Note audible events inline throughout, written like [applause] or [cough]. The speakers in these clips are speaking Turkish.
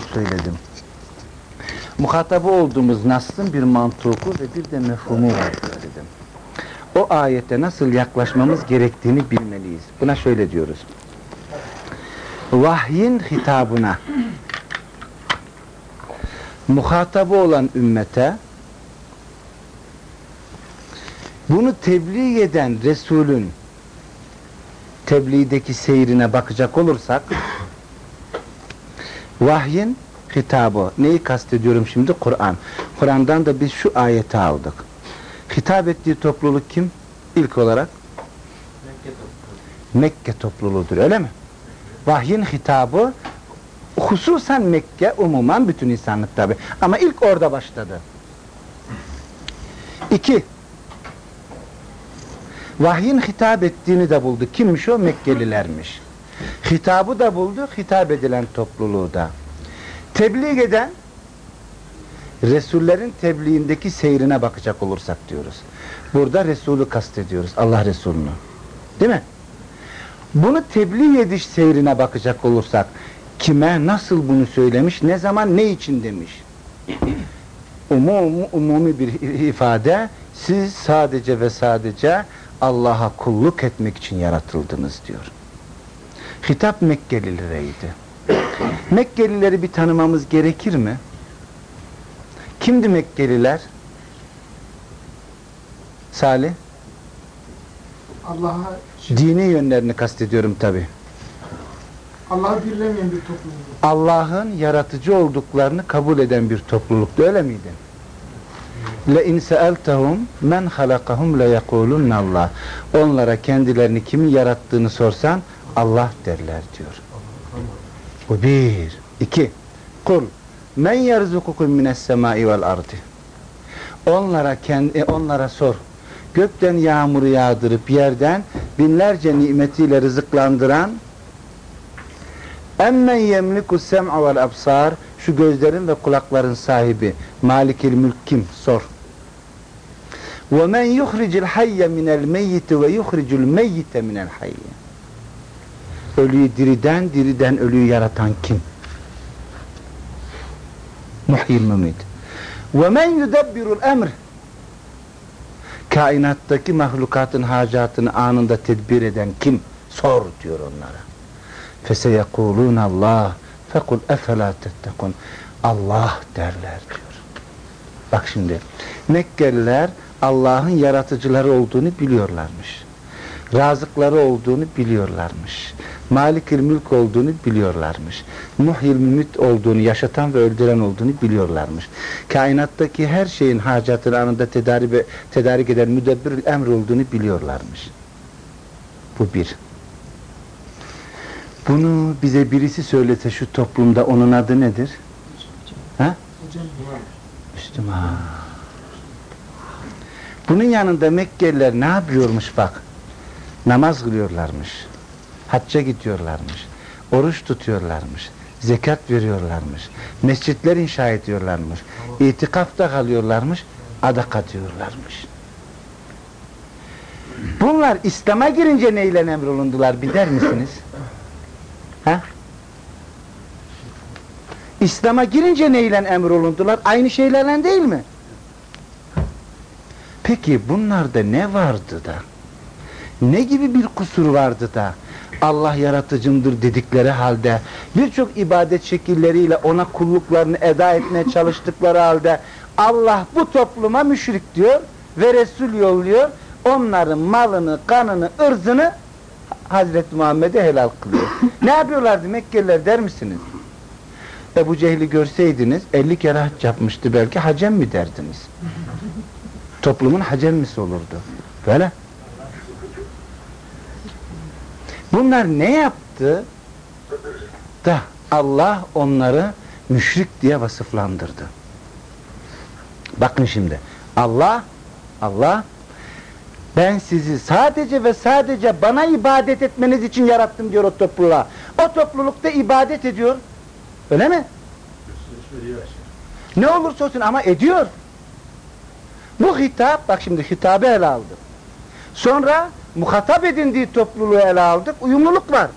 söyledim. Muhatabı olduğumuz Nas'ın bir mantuku ve bir de mefhumu var dedim. O ayete nasıl yaklaşmamız gerektiğini bilmeliyiz. Buna şöyle diyoruz. Vahyin hitabına muhatabı olan ümmete bunu tebliğ eden Resulün tebliğdeki seyrine bakacak olursak vahyin hitabı. Neyi kastediyorum şimdi? Kur'an. Kur'an'dan da biz şu ayeti aldık. Hitap ettiği topluluk kim? İlk olarak? Mekke topluluğu. Mekke topluluğudur öyle mi? Vahyin hitabı hususan Mekke, umuman bütün insanlık tabi. Ama ilk orada başladı. İki, vahyin hitap ettiğini de buldu. Kimmiş o? Mekkelilermiş. Hitabı da buldu, hitap edilen topluluğu da. Tebliğ eden, Resullerin tebliğindeki seyrine bakacak olursak diyoruz. Burada Resulü kastediyoruz, Allah Resulü'nü. Değil mi? Bunu tebliğ ediş seyrine bakacak olursak, kime, nasıl bunu söylemiş, ne zaman, ne için demiş? Umum, umumi bir ifade, siz sadece ve sadece Allah'a kulluk etmek için yaratıldınız diyor. Hitap Mekkelilere Mekkelileri bir tanımamız gerekir mi? Kimdi Mekkeliler? Salih? Allah'a Dini yönlerini kastediyorum tabi. Allah'ı birlemeyen bir topluluk. Allah'ın yaratıcı olduklarını kabul eden bir topluluktu öyle miydi? Le in sa'altahum men halakahum la yekulun Allah. Onlara kendilerini kimin yarattığını sorsan Allah derler diyor. Bu bir. iki. Kul men yerzukukum mines semai vel ardi. Onlara kendi onlara sor. Gökten yağmuru yağdırıp yerden binlerce nimetiyle rızıklandıran Emmen yemliku sem'a vel absar şu gözlerin ve kulakların sahibi Malikil mülk kim? Sor. Yuhricul hayye minel meyyiti ve yuhricul meyyite minel hayye. Ölüyü diriden, diriden ölüyü yaratan kim? Muhyil mümid. Ve men yudabbirul emr. Kainattaki mahlukatın hacatını anında tedbir eden kim? Sor diyor onlara. فَسَيَقُولُونَ Allah فَقُلْ اَفَلَا تَتَّقُونَ Allah derler diyor. Bak şimdi Mekkeliler Allah'ın yaratıcıları olduğunu biliyorlarmış. Razıkları olduğunu biliyorlarmış. Malikül mülk olduğunu biliyorlarmış. Muhyil mümit olduğunu, yaşatan ve öldüren olduğunu biliyorlarmış. Kainattaki her şeyin hacatını anında tedarik, tedarik eden müdebbir emr olduğunu biliyorlarmış. Bu bir. Bunu bize birisi söylese şu toplumda onun adı nedir? Ha? Müslüman. Bunun yanında Mekkeliler ne yapıyormuş bak? Namaz kılıyorlarmış. Hacca gidiyorlarmış. Oruç tutuyorlarmış. Zekat veriyorlarmış. Mescitler inşa ediyorlarmış. İtikafta kalıyorlarmış. Adak atıyorlarmış. Bunlar İslam'a girince neyle emrolundular bilir misiniz? Ha? İslam'a girince neyle emrolundular? Aynı şeylerle değil mi? Peki bunlarda ne vardı da? Ne gibi bir kusur vardı da? Allah yaratıcımdır dedikleri halde birçok ibadet şekilleriyle ona kulluklarını eda etmeye çalıştıkları halde Allah bu topluma müşrik diyor ve Resul yolluyor onların malını, kanını, ırzını Hazreti Muhammed'e helal kılıyor. ne yapıyorlardı Mekkeliler der misiniz? Ebu Cehil'i görseydiniz 50 kere hac yapmıştı belki hacem mi derdiniz? Toplumun hacemmisi olurdu. Böyle. Bunlar ne yaptı da Allah onları müşrik diye vasıflandırdı. Bakın şimdi Allah Allah ben sizi sadece ve sadece bana ibadet etmeniz için yarattım diyor o topluluğa. O toplulukta ibadet ediyor. Öyle mi? Ne olursa olsun ama ediyor. Bu hitap, bak şimdi hitabı ele aldık. Sonra muhatap edindiği topluluğu ele aldık. Uyumluluk var.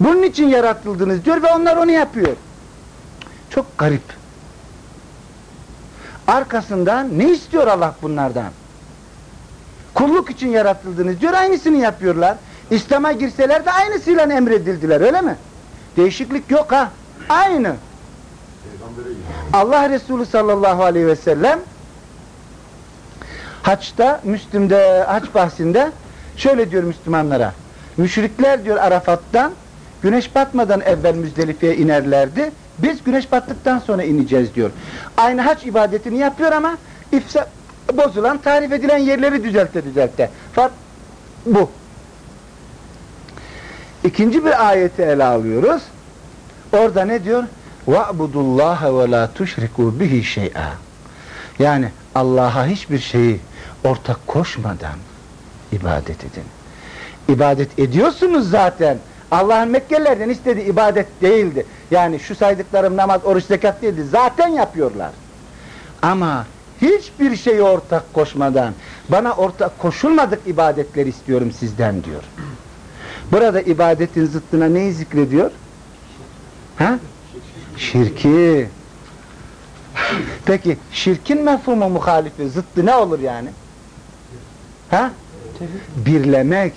Bunun için yaratıldınız diyor ve onlar onu yapıyor. Çok garip. Arkasından ne istiyor Allah bunlardan? Kulluk için yaratıldınız diyor, aynısını yapıyorlar. İslam'a girseler de aynısıyla emredildiler, öyle mi? Değişiklik yok ha, aynı. Allah Resulü sallallahu aleyhi ve sellem Haç'ta, Müslüm'de, Haç bahsinde şöyle diyor Müslümanlara. Müşrikler diyor Arafat'tan güneş batmadan evvel Müzdelife'ye inerlerdi. Biz güneş battıktan sonra ineceğiz diyor. Aynı haç ibadetini yapıyor ama ifsa, bozulan, tarif edilen yerleri düzelte düzelte. Fark bu. İkinci bir ayeti ele alıyoruz. Orada ne diyor? وَعْبُدُ اللّٰهَ وَلَا تُشْرِكُوا بِهِ شَيْئًا Yani Allah'a hiçbir şeyi ortak koşmadan ibadet edin. İbadet ediyorsunuz zaten. Allah'ın Mekkelilerden istediği ibadet değildi. Yani şu saydıklarım namaz, oruç, zekat değildi. Zaten yapıyorlar. Ama hiçbir şeyi ortak koşmadan, bana ortak koşulmadık ibadetler istiyorum sizden diyor. Burada ibadetin zıttına neyi zikrediyor? Ha? Şirki. Peki şirkin mefhumu muhalifi, zıttı ne olur yani? Ha? Birlemek.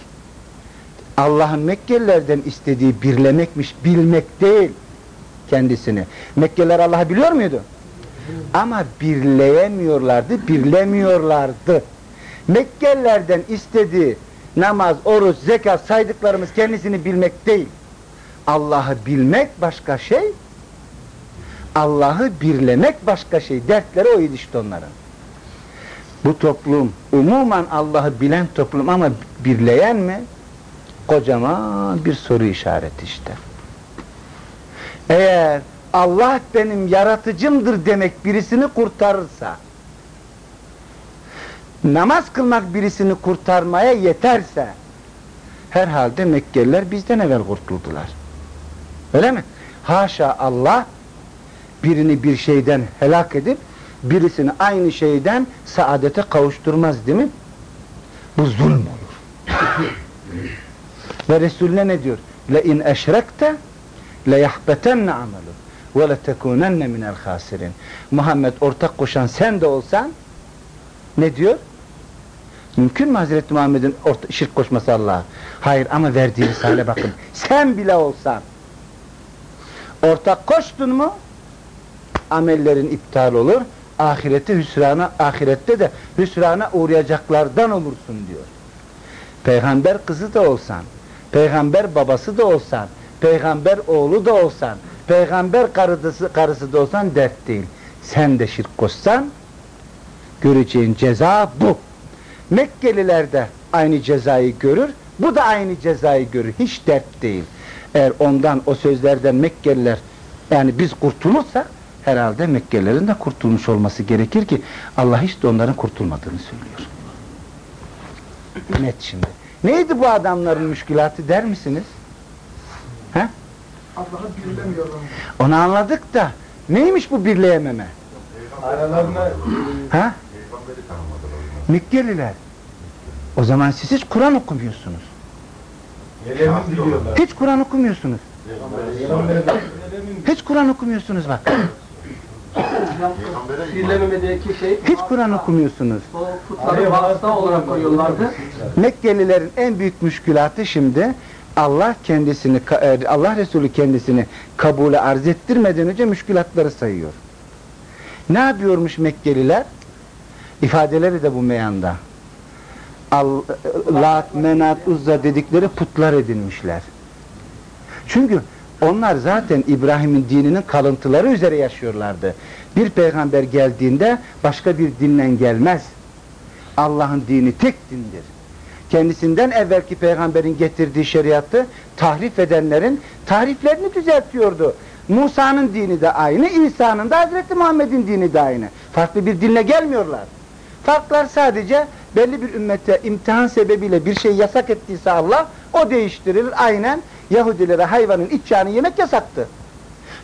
Allah'ın Mekkelilerden istediği birlemekmiş, bilmek değil kendisini. Mekkeliler Allah'ı biliyor muydu? Ama birleyemiyorlardı, birlemiyorlardı. Mekkelilerden istediği namaz, oruç, zekat saydıklarımız kendisini bilmek değil. Allah'ı bilmek başka şey, Allah'ı birlemek başka şey. Dertleri oydu işte onların. Bu toplum umuman Allah'ı bilen toplum ama birleyen mi? Kocaman bir soru işareti işte. Eğer Allah benim yaratıcımdır demek birisini kurtarırsa, namaz kılmak birisini kurtarmaya yeterse, herhalde Mekkeliler bizden evvel kurtuldular. Öyle mi? Haşa Allah birini bir şeyden helak edip birisini aynı şeyden saadete kavuşturmaz değil mi? Bu zulm olur. Ve Resulüne ne diyor? Yahbetenne amelu ve le tekunenne minel hasirin. Muhammed ortak koşan sen de olsan ne diyor? Mümkün mü Hazreti Muhammed'in şirk koşması Allah'a? Hayır ama verdiği misale bakın. Sen bile olsan ortak koştun mu amellerin iptal olur. Ahirette hüsrana, ahirette de hüsrana uğrayacaklardan olursun diyor. Peygamber kızı da olsan, peygamber babası da olsan, peygamber oğlu da olsan, peygamber karısı, karısı da olsan dert değil. Sen de şirk koşsan, göreceğin ceza bu. Mekkeliler de aynı cezayı görür, bu da aynı cezayı görür. Hiç dert değil. Eğer ondan, o sözlerden Mekkeliler, yani biz kurtulursak, herhalde Mekkelilerin de kurtulmuş olması gerekir ki Allah hiç de onların kurtulmadığını söylüyor. Net şimdi. Neydi bu adamların müşkülatı der misiniz? He? Allah'ı birlemiyorlar. Onu anladık da neymiş bu birleyememe? Aralarına Ha? Mekkeliler. O zaman siz hiç Kur'an okumuyorsunuz. Hiç Kur'an okumuyorsunuz. Hiç Kur'an okumuyorsunuz bak. Şey Hiç Kur'an okumuyorsunuz. o putları vasıta olarak koyuyorlardı. Mekkelilerin en büyük müşkülatı şimdi Allah kendisini e, Allah Resulü kendisini kabule arz ettirmeden önce müşkülatları sayıyor. Ne yapıyormuş Mekkeliler? İfadeleri de bu meyanda. Al, Lat, Menat, Uzza dedikleri putlar edinmişler. Çünkü onlar zaten İbrahim'in dininin kalıntıları üzere yaşıyorlardı. Bir peygamber geldiğinde başka bir dinlen gelmez. Allah'ın dini tek dindir. Kendisinden evvelki peygamberin getirdiği şeriatı tahrif edenlerin tahriflerini düzeltiyordu. Musa'nın dini de aynı, İsa'nın da Hazreti Muhammed'in dini de aynı. Farklı bir dinle gelmiyorlar. Farklar sadece belli bir ümmete imtihan sebebiyle bir şey yasak ettiyse Allah o değiştirilir. Aynen Yahudilere hayvanın iç yağını yemek yasaktı.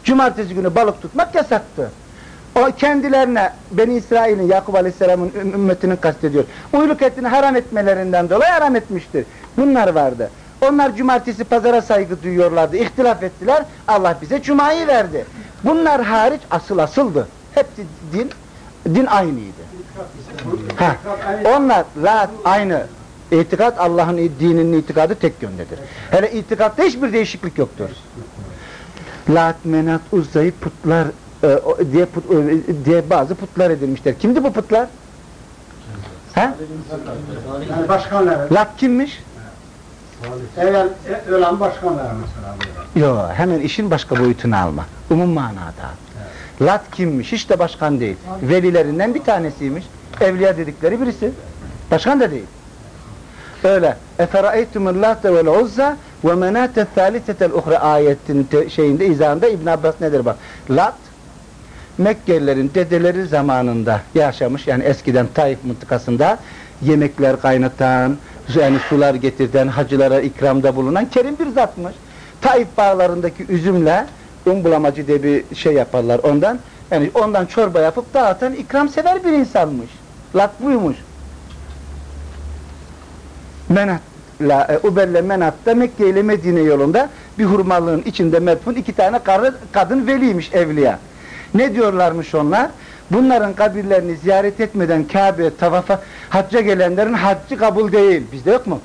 Cumartesi günü balık tutmak yasaktı. O kendilerine Beni İsrail'in Yakup Aleyhisselam'ın ümmetinin kastediyor. Uyluk etini haram etmelerinden dolayı haram etmiştir. Bunlar vardı. Onlar cumartesi pazara saygı duyuyorlardı. İhtilaf ettiler. Allah bize cumayı verdi. Bunlar hariç asıl asıldı. Hepsi din din aynıydı. Ha. Onlar la aynı. İtikat Allah'ın dininin itikadı tek yöndedir. Hele itikatta hiçbir değişiklik yoktur. Lat, Menat, Uzza'yı putlar e, diye, put, e, diye bazı putlar edilmişler. Kimdi bu putlar? Ha? Yani başkanları, Lat kimmiş? evvel e, ölen başkanları mesela. Yo, hemen işin başka boyutunu alma. Umum manada. Lat kimmiş? Hiç de başkan değil. Velilerinden bir tanesiymiş. Evliya dedikleri birisi. Başkan da değil. Öyle. Vel uzza ve menate thalithetel uhre ayetin şeyinde izahında İbn Abbas nedir bak. Lat Mekkelilerin dedeleri zamanında yaşamış yani eskiden Taif mıntıkasında yemekler kaynatan, yani sular getirten, hacılara ikramda bulunan kerim bir zatmış. Taif bağlarındaki üzümle un bulamacı diye bir şey yaparlar ondan. Yani ondan çorba yapıp dağıtan ikramsever bir insanmış. Lat buymuş. Menat la e, Ubelle Menat'ta Mekke ile Medine yolunda bir hurmalığın içinde medfun iki tane karı, kadın veliymiş evliya. Ne diyorlarmış onlar? Bunların kabirlerini ziyaret etmeden Kabe'ye tavafa hacca gelenlerin haccı kabul değil. Bizde yok mu?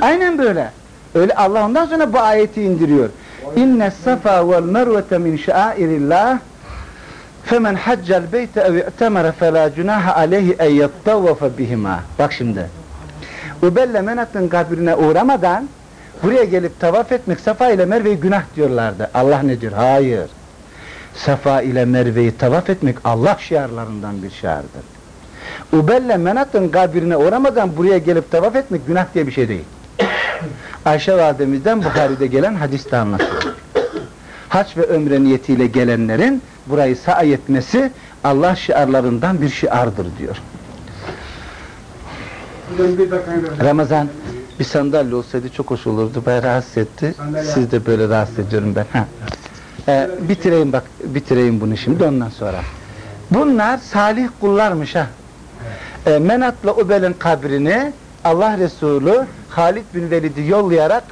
Aynen böyle. Öyle Allah ondan sonra bu ayeti indiriyor. İnne safa vel mervete min şairillah femen haccel beyte ev i'temere felâ cunaha aleyhi en yettavvafe. Bak şimdi. Ubelle Menat'ın kabrine uğramadan buraya gelip tavaf etmek Safa ile Merve'yi günah diyorlardı. Allah ne diyor? Hayır. Safa ile Merve'yi tavaf etmek Allah şiarlarından bir şiardır. Ubelle Menat'ın kabrine uğramadan buraya gelip tavaf etmek günah diye bir şey değil. [coughs] Ayşe validemizden Bukhari'de gelen hadiste anlatıyor. Haç ve ömre niyetiyle gelenlerin burayı sa'i etmesi Allah şiarlarından bir şiardır diyor. Ramazan bir sandalye olsaydı çok hoş olurdu. Bayağı rahatsız etti. Siz de böyle rahatsız ediyorum ben. Ha. Ee, bitireyim bak, bitireyim bunu şimdi ondan sonra. Bunlar salih kullarmış ha. Ee, Menat'la Ubel'in kabrini Allah Resulü Halid bin Velid'i yollayarak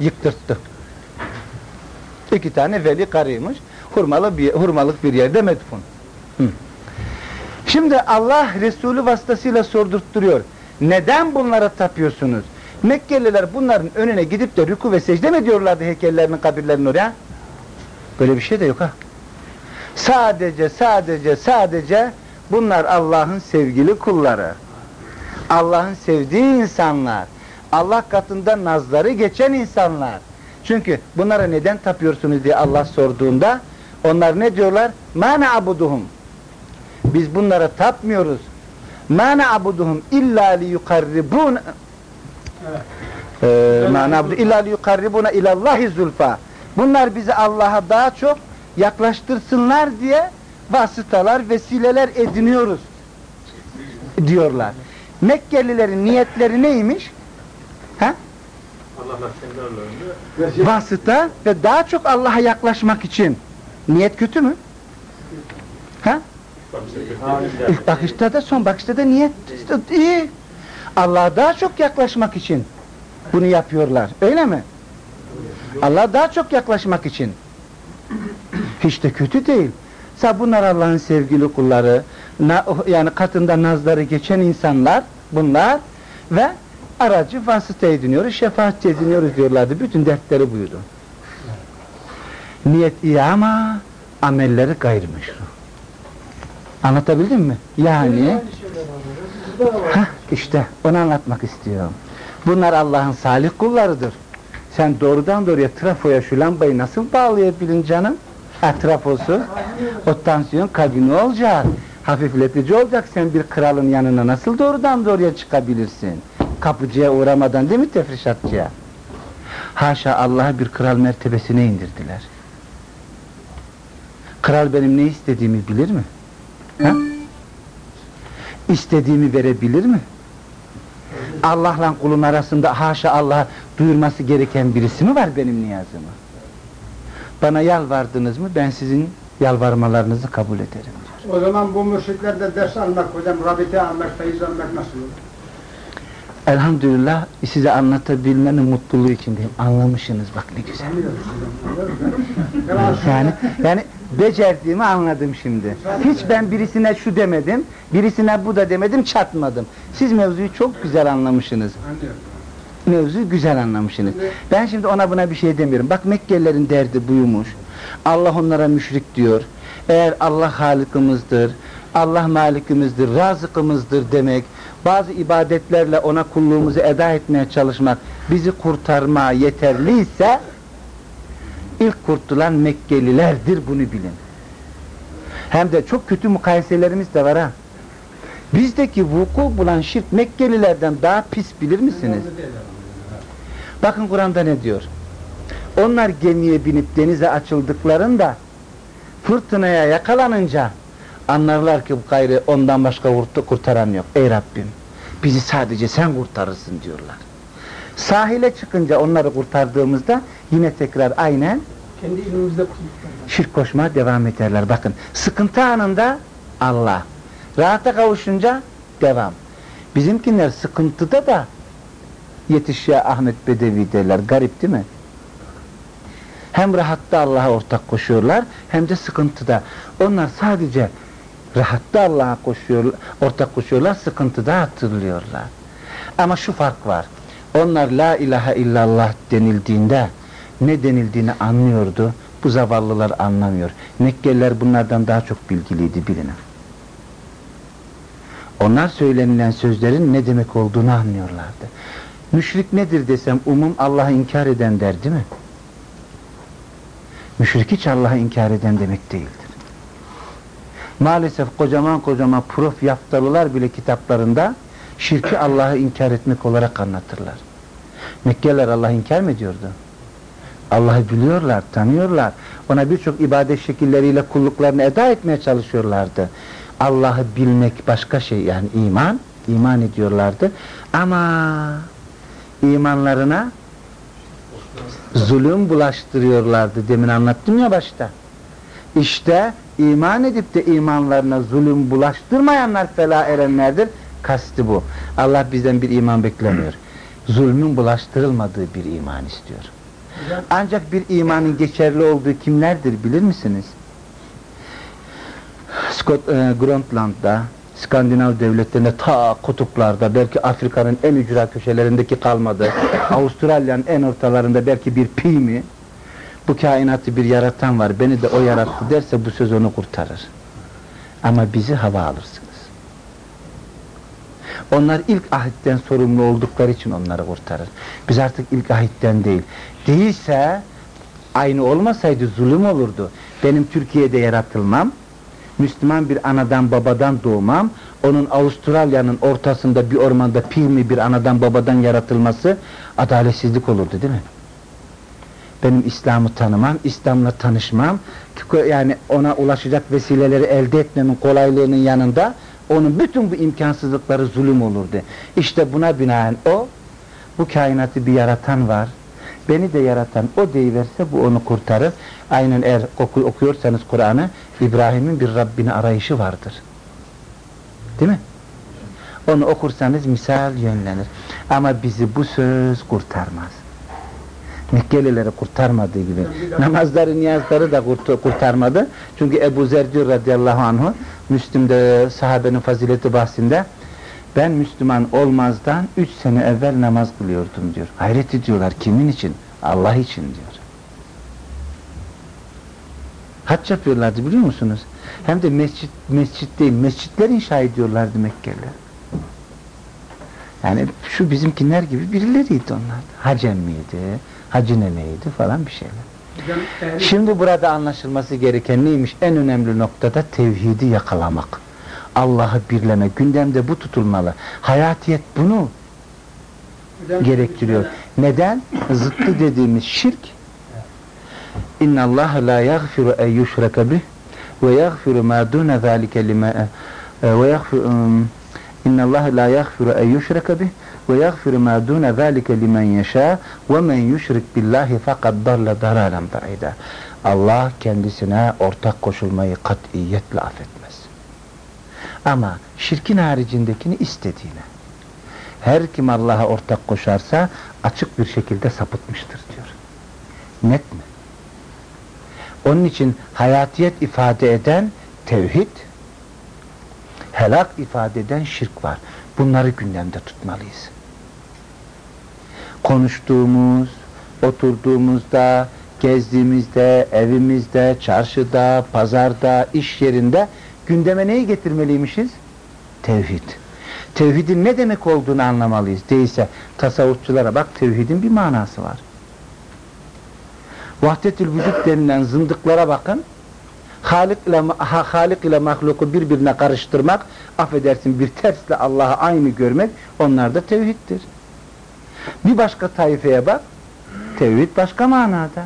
yıktırttı. İki tane veli karıymış. Hurmalı bir, hurmalık bir yerde medfun. Hı. Şimdi Allah Resulü vasıtasıyla sordurtturuyor. Neden bunlara tapıyorsunuz? Mekkeliler bunların önüne gidip de rükû ve secde mi ediyorlardı heykellerinin kabirlerinin oraya? Böyle bir şey de yok ha. Sadece, sadece, sadece bunlar Allah'ın sevgili kulları. Allah'ın sevdiği insanlar. Allah katında nazları geçen insanlar. Çünkü bunlara neden tapıyorsunuz diye Allah sorduğunda onlar ne diyorlar? Ma na'buduhum. Biz bunlara tapmıyoruz. Ma na'buduhum illa li yukarribun Evet. ma na'budu illa li yukarribuna ilallahi zulfa. Bunlar bizi Allah'a daha çok yaklaştırsınlar diye vasıtalar, vesileler ediniyoruz diyorlar. Mekkelilerin niyetleri neymiş? Ha? Vasıta ve daha çok Allah'a yaklaşmak için. Niyet kötü mü? Ha? İlk bakışta da son bakışta da niyet iyi. Allah'a daha çok yaklaşmak için bunu yapıyorlar. Öyle mi? Allah'a daha çok yaklaşmak için. Hiç de kötü değil. Sa bunlar Allah'ın sevgili kulları, na- yani katında nazları geçen insanlar bunlar ve aracı vasıta ediniyoruz, şefaat ediniyoruz diyorlardı. Bütün dertleri buydu. Niyet iyi ama amelleri gayrimeşru. Anlatabildim mi? Yani Hah, işte onu anlatmak istiyorum. Bunlar Allah'ın salih kullarıdır. Sen doğrudan doğruya trafoya şu lambayı nasıl bağlayabilin canım? Ha, trafosu, o tansiyon kalbini olacak. Hafifletici olacak. Sen bir kralın yanına nasıl doğrudan doğruya çıkabilirsin? Kapıcıya uğramadan değil mi tefrişatçıya? Haşa Allah'a bir kral mertebesine indirdiler. Kral benim ne istediğimi bilir mi? Ha? İstediğimi verebilir mi? Allah'la kulun arasında haşa Allah'a duyurması gereken birisi mi var benim niyazımı? Bana yalvardınız mı ben sizin yalvarmalarınızı kabul ederim diyor. O zaman bu mürşitlerde ders almak hocam, rabite almak, feyiz almak nasıl olur? Elhamdülillah size anlatabilmenin mutluluğu içindeyim. Anlamışsınız bak ne güzel. Yani yani becerdiğimi anladım şimdi. Hiç ben birisine şu demedim, birisine bu da demedim, çatmadım. Siz mevzuyu çok güzel anlamışsınız. Mevzuyu güzel anlamışsınız. Ben şimdi ona buna bir şey demiyorum. Bak Mekkelilerin derdi buymuş. Allah onlara müşrik diyor. Eğer Allah halikimizdir, Allah malikimizdir, razıkımızdır demek, bazı ibadetlerle ona kulluğumuzu eda etmeye çalışmak bizi kurtarmaya yeterliyse ilk kurtulan Mekkelilerdir bunu bilin. Hem de çok kötü mukayeselerimiz de var ha. Bizdeki vuku bulan şirk Mekkelilerden daha pis bilir misiniz? Bakın Kur'an'da ne diyor? Onlar gemiye binip denize açıldıklarında fırtınaya yakalanınca anlarlar ki bu gayrı ondan başka kurtaran yok. Ey Rabbim bizi sadece sen kurtarırsın diyorlar. Sahile çıkınca onları kurtardığımızda yine tekrar aynen Kendi kurmuşlar. şirk koşmaya devam ederler. Bakın sıkıntı anında Allah. Rahata kavuşunca devam. Bizimkiler sıkıntıda da yetiş ya Ahmet Bedevi derler. Garip değil mi? Hem rahatta Allah'a ortak koşuyorlar hem de sıkıntıda. Onlar sadece rahatta Allah'a koşuyor, ortak koşuyorlar, sıkıntıda hatırlıyorlar. Ama şu fark var. Onlar la ilahe illallah denildiğinde ne denildiğini anlıyordu. Bu zavallılar anlamıyor. Mekkeliler bunlardan daha çok bilgiliydi bilinin. Onlar söylenilen sözlerin ne demek olduğunu anlıyorlardı. Müşrik nedir desem umum Allah'ı inkar eden der değil mi? Müşrik hiç Allah'ı inkar eden demek değildir. Maalesef kocaman kocaman prof yaftalılar bile kitaplarında şirki Allah'ı inkar etmek olarak anlatırlar. Mekkeliler Allah'ı inkar mı ediyordu? Allah'ı biliyorlar, tanıyorlar. Ona birçok ibadet şekilleriyle kulluklarını eda etmeye çalışıyorlardı. Allah'ı bilmek başka şey yani iman, iman ediyorlardı. Ama imanlarına zulüm bulaştırıyorlardı. Demin anlattım ya başta. İşte iman edip de imanlarına zulüm bulaştırmayanlar fela erenlerdir. Kasti bu. Allah bizden bir iman beklemiyor. Zulmün bulaştırılmadığı bir iman istiyor. Ancak bir imanın geçerli olduğu kimlerdir bilir misiniz? Scott, e, Grönland'da, Skandinav devletlerinde ta kutuplarda, belki Afrika'nın en ücra köşelerindeki kalmadı, [coughs] Avustralya'nın en ortalarında belki bir pi mi, bu kainatı bir yaratan var, beni de o yarattı derse bu söz onu kurtarır. Ama bizi hava alırsınız. Onlar ilk ahitten sorumlu oldukları için onları kurtarır. Biz artık ilk ahitten değil. Değilse aynı olmasaydı zulüm olurdu. Benim Türkiye'de yaratılmam, Müslüman bir anadan babadan doğmam, onun Avustralya'nın ortasında bir ormanda pirmi bir anadan babadan yaratılması adaletsizlik olurdu değil mi? Benim İslam'ı tanımam, İslam'la tanışmam, yani ona ulaşacak vesileleri elde etmemin kolaylığının yanında onun bütün bu imkansızlıkları zulüm olurdu. İşte buna binaen o, bu kainatı bir yaratan var, beni de yaratan o deyiverse bu onu kurtarır. Aynen eğer oku, okuyorsanız Kur'an'ı İbrahim'in bir Rabbini arayışı vardır. Değil mi? Onu okursanız misal yönlenir. Ama bizi bu söz kurtarmaz. Mekkelileri kurtarmadığı gibi. Namazları, niyazları da kurt kurtarmadı. Çünkü Ebu Zer radıyallahu anhu, Müslüm'de sahabenin fazileti bahsinde, ben Müslüman olmazdan üç sene evvel namaz kılıyordum diyor. Hayret ediyorlar. Kimin için? Allah için diyor. Hac yapıyorlardı biliyor musunuz? Hem de mescit, mescit değil, mescitler inşa ediyorlardı Mekkeliler. Yani şu bizimkiler gibi birileriydi onlar. Hacem miydi, hacı neneydi falan bir şeyler. Şimdi burada anlaşılması gereken neymiş? En önemli noktada tevhidi yakalamak. Allah'ı birleme. Gündemde bu tutulmalı. Hayatiyet bunu gerektiriyor. Neden? Zıttı dediğimiz şirk İnna Allah la yaghfiru en yushraka bih ve yaghfiru ma dun zalika lima ve yaghfiru İnna Allah la yaghfiru en yushraka bih ve yaghfiru ma dun zalika limen yasha ve men yushrik billahi faqad dalla. Allah kendisine ortak koşulmayı katiyetle affetmez. Ama şirkin haricindekini istediğine. Her kim Allah'a ortak koşarsa açık bir şekilde sapıtmıştır diyor. Net mi? Onun için hayatiyet ifade eden tevhid, helak ifade eden şirk var. Bunları gündemde tutmalıyız. Konuştuğumuz, oturduğumuzda, gezdiğimizde, evimizde, çarşıda, pazarda, iş yerinde gündeme neyi getirmeliymişiz? Tevhid. Tevhidin ne demek olduğunu anlamalıyız. Değilse tasavvufçulara bak tevhidin bir manası var. Vahdetül vücut denilen zındıklara bakın. Halik ile, ha, Halik ile mahluku birbirine karıştırmak, affedersin bir tersle Allah'ı aynı görmek, onlar da tevhiddir. Bir başka taifeye bak, tevhid başka manada.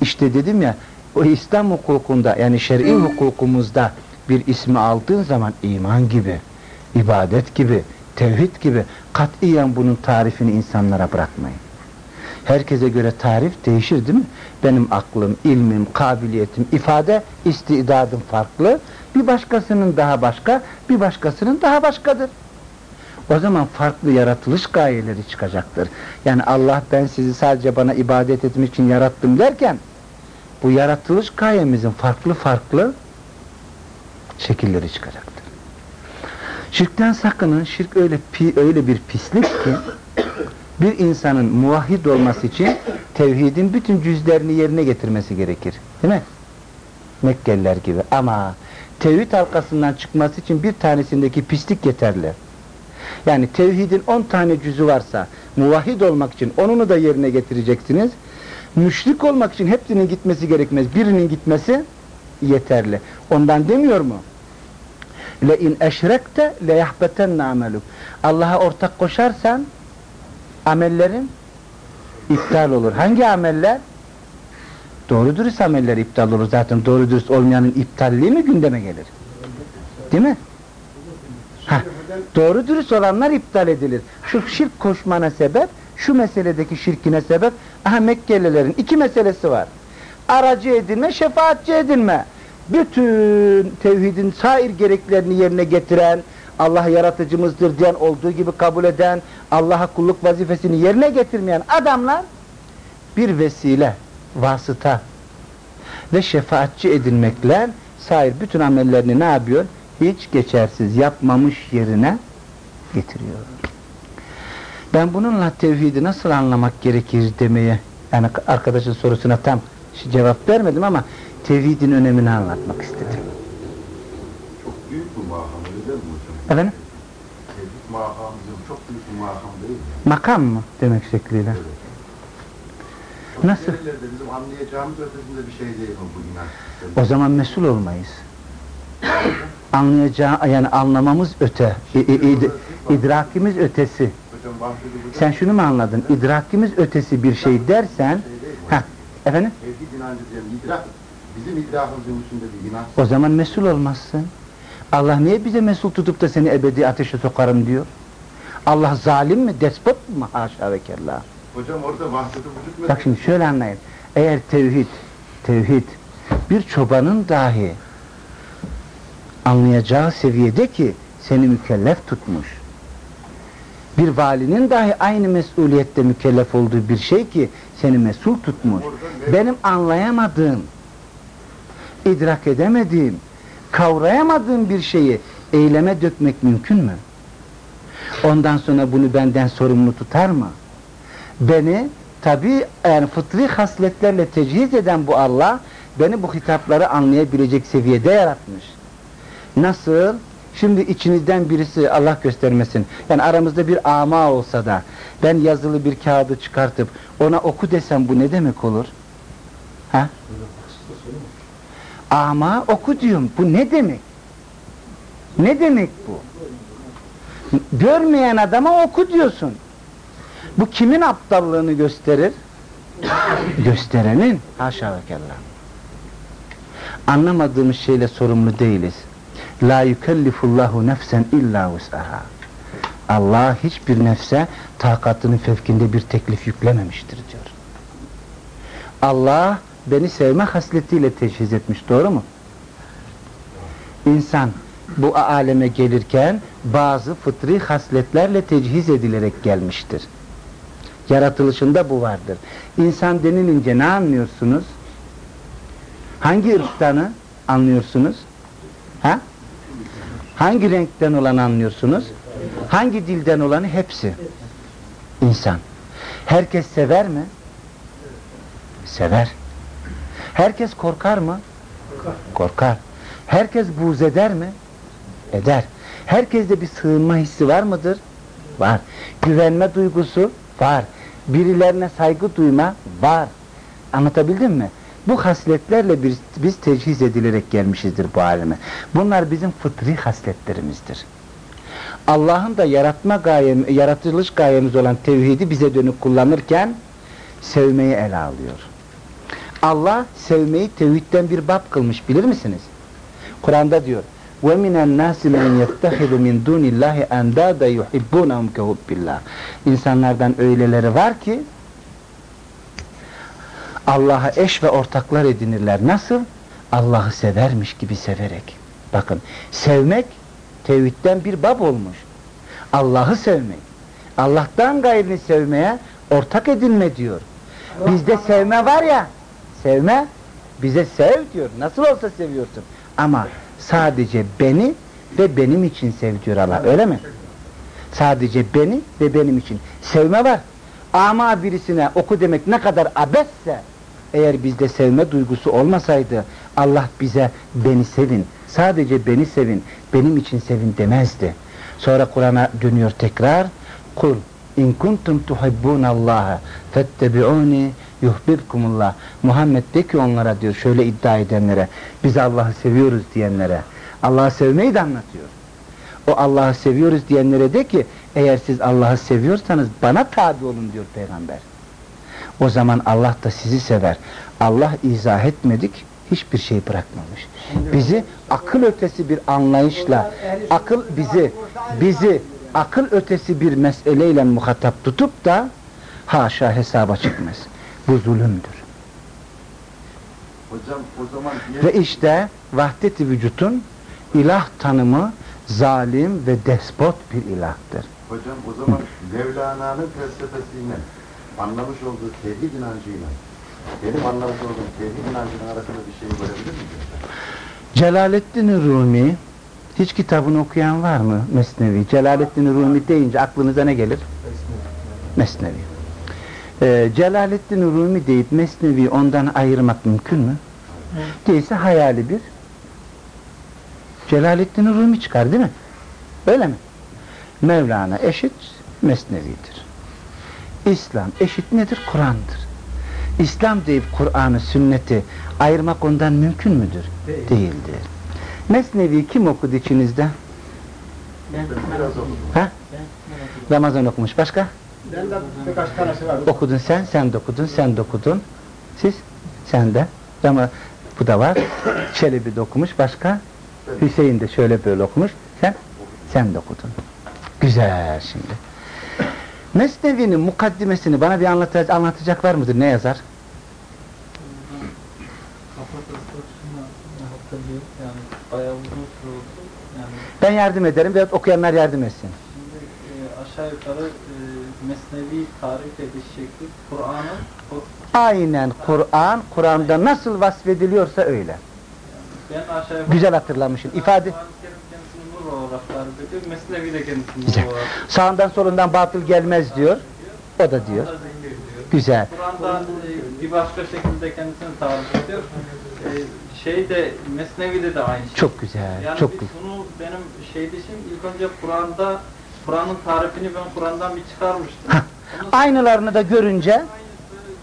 İşte dedim ya, o İslam hukukunda yani şer'i hukukumuzda bir ismi aldığın zaman iman gibi, ibadet gibi, tevhid gibi katiyen bunun tarifini insanlara bırakmayın. Herkese göre tarif değişir değil mi? Benim aklım, ilmim, kabiliyetim, ifade, istidadım farklı. Bir başkasının daha başka, bir başkasının daha başkadır. O zaman farklı yaratılış gayeleri çıkacaktır. Yani Allah ben sizi sadece bana ibadet etmek için yarattım derken bu yaratılış gayemizin farklı farklı şekilleri çıkacaktır. Şirkten sakının. Şirk öyle pi, öyle bir pislik ki [coughs] bir insanın muvahhid olması için tevhidin bütün cüzlerini yerine getirmesi gerekir. Değil mi? Mekkeliler gibi. Ama tevhid halkasından çıkması için bir tanesindeki pislik yeterli. Yani tevhidin 10 tane cüzü varsa muvahhid olmak için onunu da yerine getireceksiniz. Müşrik olmak için hepsinin gitmesi gerekmez. Birinin gitmesi yeterli. Ondan demiyor mu? Le in eşrekte le yahbeten ameluk. Allah'a ortak koşarsan amellerin iptal olur. Hangi ameller? Doğru dürüst ameller iptal olur. Zaten doğru dürüst olmayanın iptalliği mi gündeme gelir? Değil mi? Ha, doğru dürüst olanlar iptal edilir. Şu şirk koşmana sebep, şu meseledeki şirkine sebep, aha Mekkelilerin iki meselesi var. Aracı edinme, şefaatçi edinme. Bütün tevhidin sair gereklerini yerine getiren, Allah yaratıcımızdır diyen olduğu gibi kabul eden, Allah'a kulluk vazifesini yerine getirmeyen adamlar bir vesile, vasıta ve şefaatçi edinmekle sair bütün amellerini ne yapıyor? Hiç geçersiz yapmamış yerine getiriyor. Ben bununla tevhidi nasıl anlamak gerekir demeye, yani arkadaşın sorusuna tam cevap vermedim ama tevhidin önemini anlatmak istedim. Çok büyük bir öyle değil mi hocam? Efendim? Tevhid makamı çok büyük bir makam değil mi? Makam mı demek şekliyle? Nasıl? Meselelerde bizim anlayacağımız ötesinde bir şey değil bu inanç? O zaman mesul olmayız. [laughs] Anlayacağı, yani anlamamız öte, i- i- id- idrakimiz ötesi. Sen şunu mu anladın? İdrakimiz ötesi bir şey dersen, ha, efendim? Bizim idrakımızın üstünde bir inanç. O zaman mesul olmazsın. Allah niye bize mesul tutup da seni ebedi ateşe sokarım diyor? Allah zalim mi, despot mu? Haşa ve kella. Hocam orada vahdet-i vücut Bak şimdi şöyle anlayın. Eğer tevhid, tevhid bir çobanın dahi anlayacağı seviyede ki seni mükellef tutmuş. Bir valinin dahi aynı mesuliyette mükellef olduğu bir şey ki seni mesul tutmuş. Benim anlayamadığım, idrak edemediğim, kavrayamadığım bir şeyi eyleme dökmek mümkün mü? Ondan sonra bunu benden sorumlu tutar mı? Beni tabi yani fıtri hasletlerle tecihiz eden bu Allah beni bu hitapları anlayabilecek seviyede yaratmış. Nasıl? Şimdi içinizden birisi Allah göstermesin. Yani aramızda bir ama olsa da ben yazılı bir kağıdı çıkartıp ona oku desem bu ne demek olur? Ha? Ama oku diyorum. Bu ne demek? Ne demek bu? Görmeyen adama oku diyorsun. Bu kimin aptallığını gösterir? Gösterenin. Haşa ve kella. Anlamadığımız şeyle sorumlu değiliz. La yükellifullahu nefsen illa vus'aha. Allah hiçbir nefse takatının fevkinde bir teklif yüklememiştir diyor. Allah beni sevme hasletiyle teşhis etmiş. Doğru mu? İnsan bu aleme gelirken bazı fıtri hasletlerle tecihiz edilerek gelmiştir. Yaratılışında bu vardır. İnsan denilince ne anlıyorsunuz? Hangi ırktanı anlıyorsunuz? Ha? Hangi renkten olanı anlıyorsunuz? Hangi dilden olanı? Hepsi. İnsan. Herkes sever mi? Sever. Herkes korkar mı? Korkar. Herkes buğz eder mi? Eder. Herkeste bir sığınma hissi var mıdır? Var. Güvenme duygusu var. Birilerine saygı duyma var. Anlatabildim mi? Bu hasletlerle biz, biz tecihiz edilerek gelmişizdir bu aleme. Bunlar bizim fıtri hasletlerimizdir. Allah'ın da yaratma gayem, yaratılış gayemiz olan tevhidi bize dönük kullanırken sevmeyi ele alıyor. Allah sevmeyi tevhidden bir bab kılmış bilir misiniz? Kur'an'da diyor وَمِنَ النَّاسِ مَنْ يَتَّخِذُ مِنْ دُونِ اللّٰهِ اَنْدَادَ يُحِبُّونَهُمْ كَهُبِّ اللّٰهِ İnsanlardan öyleleri var ki Allah'a eş ve ortaklar edinirler. Nasıl? Allah'ı severmiş gibi severek. Bakın sevmek tevhidden bir bab olmuş. Allah'ı sevmek. Allah'tan gayrini sevmeye ortak edinme diyor. Bizde sevme var ya, sevme bize sev diyor. Nasıl olsa seviyorsun. Ama sadece beni ve benim için sev diyor Allah. Öyle mi? Sadece beni ve benim için. Sevme var. Ama birisine oku demek ne kadar abesse eğer bizde sevme duygusu olmasaydı Allah bize beni sevin, sadece beni sevin, benim için sevin demezdi. Sonra Kur'an'a dönüyor tekrar. Kul in kuntum tuhibbunallaha fettebi'uni yuhbibkumullah. Muhammed de ki onlara diyor şöyle iddia edenlere biz Allah'ı seviyoruz diyenlere Allah'ı sevmeyi de anlatıyor. O Allah'ı seviyoruz diyenlere de ki eğer siz Allah'ı seviyorsanız bana tabi olun diyor peygamber. O zaman Allah da sizi sever. Allah izah etmedik, hiçbir şey bırakmamış. Bizi akıl ötesi bir anlayışla, akıl bizi, bizi akıl ötesi bir meseleyle muhatap tutup da haşa hesaba çıkmaz. Bu zulümdür. Hocam o zaman Ve işte vahdet-i vücutun ilah tanımı zalim ve despot bir ilahtır. hocam o zaman Mevlana'nın felsefesiyle anlamış olduğu tevhid inancıyla benim anlamış olduğum tevhid inancının arasında bir şey görebilir miyiz? Celaleddin Rumi hiç kitabını okuyan var mı Mesnevi? Celaleddin Rumi deyince aklınıza ne gelir? Mesnevi. Ee, Celaleddin Rumi deyip Mesnevi ondan ayırmak mümkün mü? Değilse hayali bir Celaleddin Rumi çıkar değil mi? Öyle mi? Mevlana eşit Mesnevi'dir. İslam eşit nedir? Kur'an'dır. İslam deyip Kur'an'ı, sünneti ayırmak ondan mümkün müdür? Değildir. Mesnevi kim okudu içinizde? Biraz okudum. Ha? Ramazan okumuş. Başka? Ben de birkaç tanesi var. Okudun sen, sen de okudun, sen de okudun. Siz? Sen de. Ama bu da var. [coughs] Çelebi de okumuş. Başka? Hüseyin de şöyle böyle okumuş. Sen? Sen de okudun. Güzel şimdi. Mesnevi'nin mukaddimesini bana bir anlatacak, anlatacak var mıdır? Ne yazar? Yani. Yani Ben yardım ederim veyahut okuyanlar yardım etsin. şimdi e, aşağı yukarı e, mesnevi tarif ediş şekli Kur'an'ın Aynen Kur'an, Kur'an'da nasıl vasfediliyorsa öyle. ben aşağı yukarı Güzel hatırlamışsın. İfade Kerim kendisini nur olarak tarif ediyor. Mesnevi de kendisini Güzel. nur olarak sağından solundan batıl gelmez diyor. O da diyor. Güzel. Kur'an'da e, bir başka şekilde kendisini tarif ediyor. E, şeyde Mesnevi'de de aynı şey. Çok güzel. Yani çok güzel. bunu benim şey dişim ilk önce Kur'an'da Kur'an'ın tarifini ben Kur'an'dan bir çıkarmıştım. Hah. Aynılarını da görünce aynısı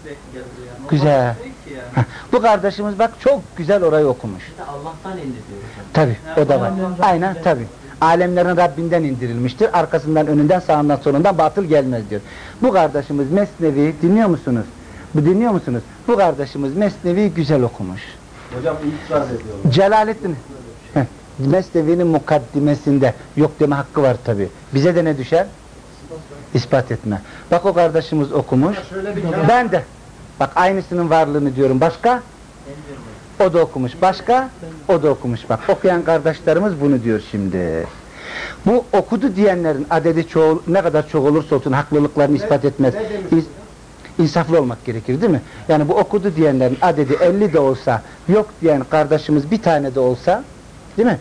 denk geldi yani. Güzel. Yani. bu kardeşimiz bak çok güzel orayı okumuş. Allah'tan indiriyor. Tabi o da var. Aynen tabi. Alemlerin Rabbinden indirilmiştir. Arkasından önünden sağından solundan batıl gelmez diyor. Bu kardeşimiz Mesnevi dinliyor musunuz? Bu dinliyor musunuz? Bu kardeşimiz Mesnevi güzel okumuş. Hocam itiraz ediyorlar. Celalettin Mesnevi'nin mukaddimesinde yok deme hakkı var tabi. Bize de ne düşer? İspat etme. Bak o kardeşimiz okumuş. Ben de. Bak aynısının varlığını diyorum. Başka? O da okumuş. Başka? O da okumuş. Bak okuyan kardeşlerimiz bunu diyor şimdi. Bu okudu diyenlerin adedi çoğu, ne kadar çok olursa olsun haklılıklarını ispat etmez. İns- insaflı olmak gerekir değil mi? Yani bu okudu diyenlerin adedi 50 de olsa, yok diyen kardeşimiz bir tane de olsa, değil mi?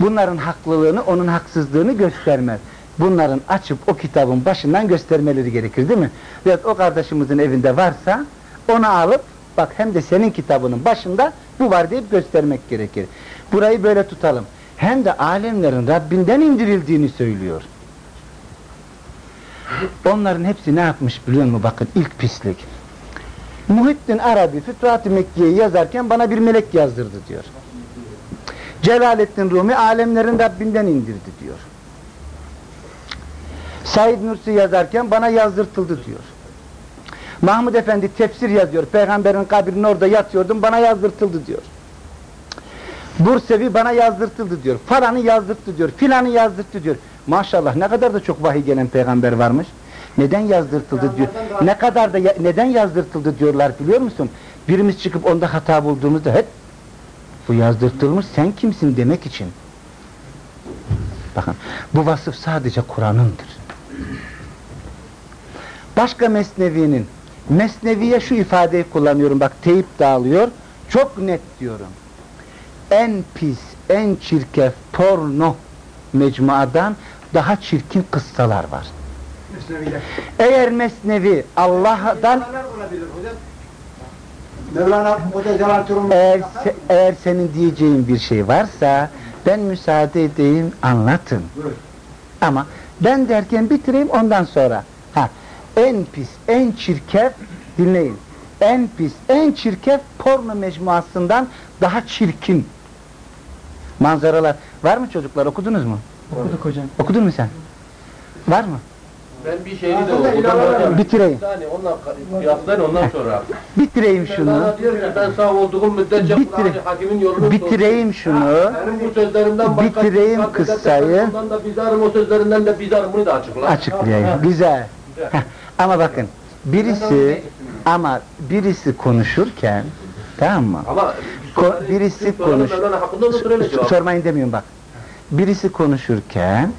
Bunların haklılığını, onun haksızlığını göstermez. Bunların açıp o kitabın başından göstermeleri gerekir değil mi? Ve o kardeşimizin evinde varsa onu alıp bak hem de senin kitabının başında bu var deyip göstermek gerekir. Burayı böyle tutalım. Hem de alemlerin Rabbinden indirildiğini söylüyor. Onların hepsi ne yapmış biliyor musun? Bakın ilk pislik. Muhittin Arabi Fütuhat-ı Mekke'yi yazarken bana bir melek yazdırdı diyor. Celaleddin Rumi alemlerin Rabbinden indirdi diyor. Said Nursi yazarken bana yazdırtıldı diyor. Mahmud Efendi tefsir yazıyor. Peygamberin kabrinin orada yatıyordum bana yazdırtıldı diyor. Bursevi bana yazdırtıldı diyor. Falanı yazdırttı diyor. Filanı yazdırttı diyor. Maşallah ne kadar da çok vahiy gelen peygamber varmış. Neden yazdırtıldı diyor. Ne kadar da ya- neden yazdırtıldı diyorlar biliyor musun? Birimiz çıkıp onda hata bulduğumuzda hep bu yazdırtılmış sen kimsin demek için. Bakın bu vasıf sadece Kur'an'ındır. Başka Mesnevi'nin Mesnevi'ye şu ifadeyi kullanıyorum bak teyip dağılıyor. Çok net diyorum. En pis, en çirkef porno mecmuadan daha çirkin kıssalar var. Mesnevi'de. Eğer Mesnevi? Mevlana Celal eğer, se- eğer senin diyeceğin bir şey varsa ben müsaade edeyim anlatın. Buyur. Ama ben derken bitireyim ondan sonra. Ha, en pis, en çirkef dinleyin. En pis, en çirkef porno mecmuasından daha çirkin manzaralar. Var mı çocuklar okudunuz mu? Okuduk hocam. Okudun mu sen? Var mı? Ben bir şeyi de okudum. Bitireyim. Yani ondan kıyaslayın ondan sonra. Bitireyim şunu. Mevlana diyor ki ben sağ olduğum müddetçe Bitir- Kur'an-ı Hakimin yolunu Bitireyim şunu. Benim bu sözlerimden başka Bitireyim kıssayı. Ondan da bizarım o sözlerinden de bizarım bunu da açıkla. Açıklayayım. Güzel. Ama bakın birisi ama birisi konuşurken tamam mı? Ama Ko- birisi konuş. Sormayın demiyorum bak. Birisi konuşurken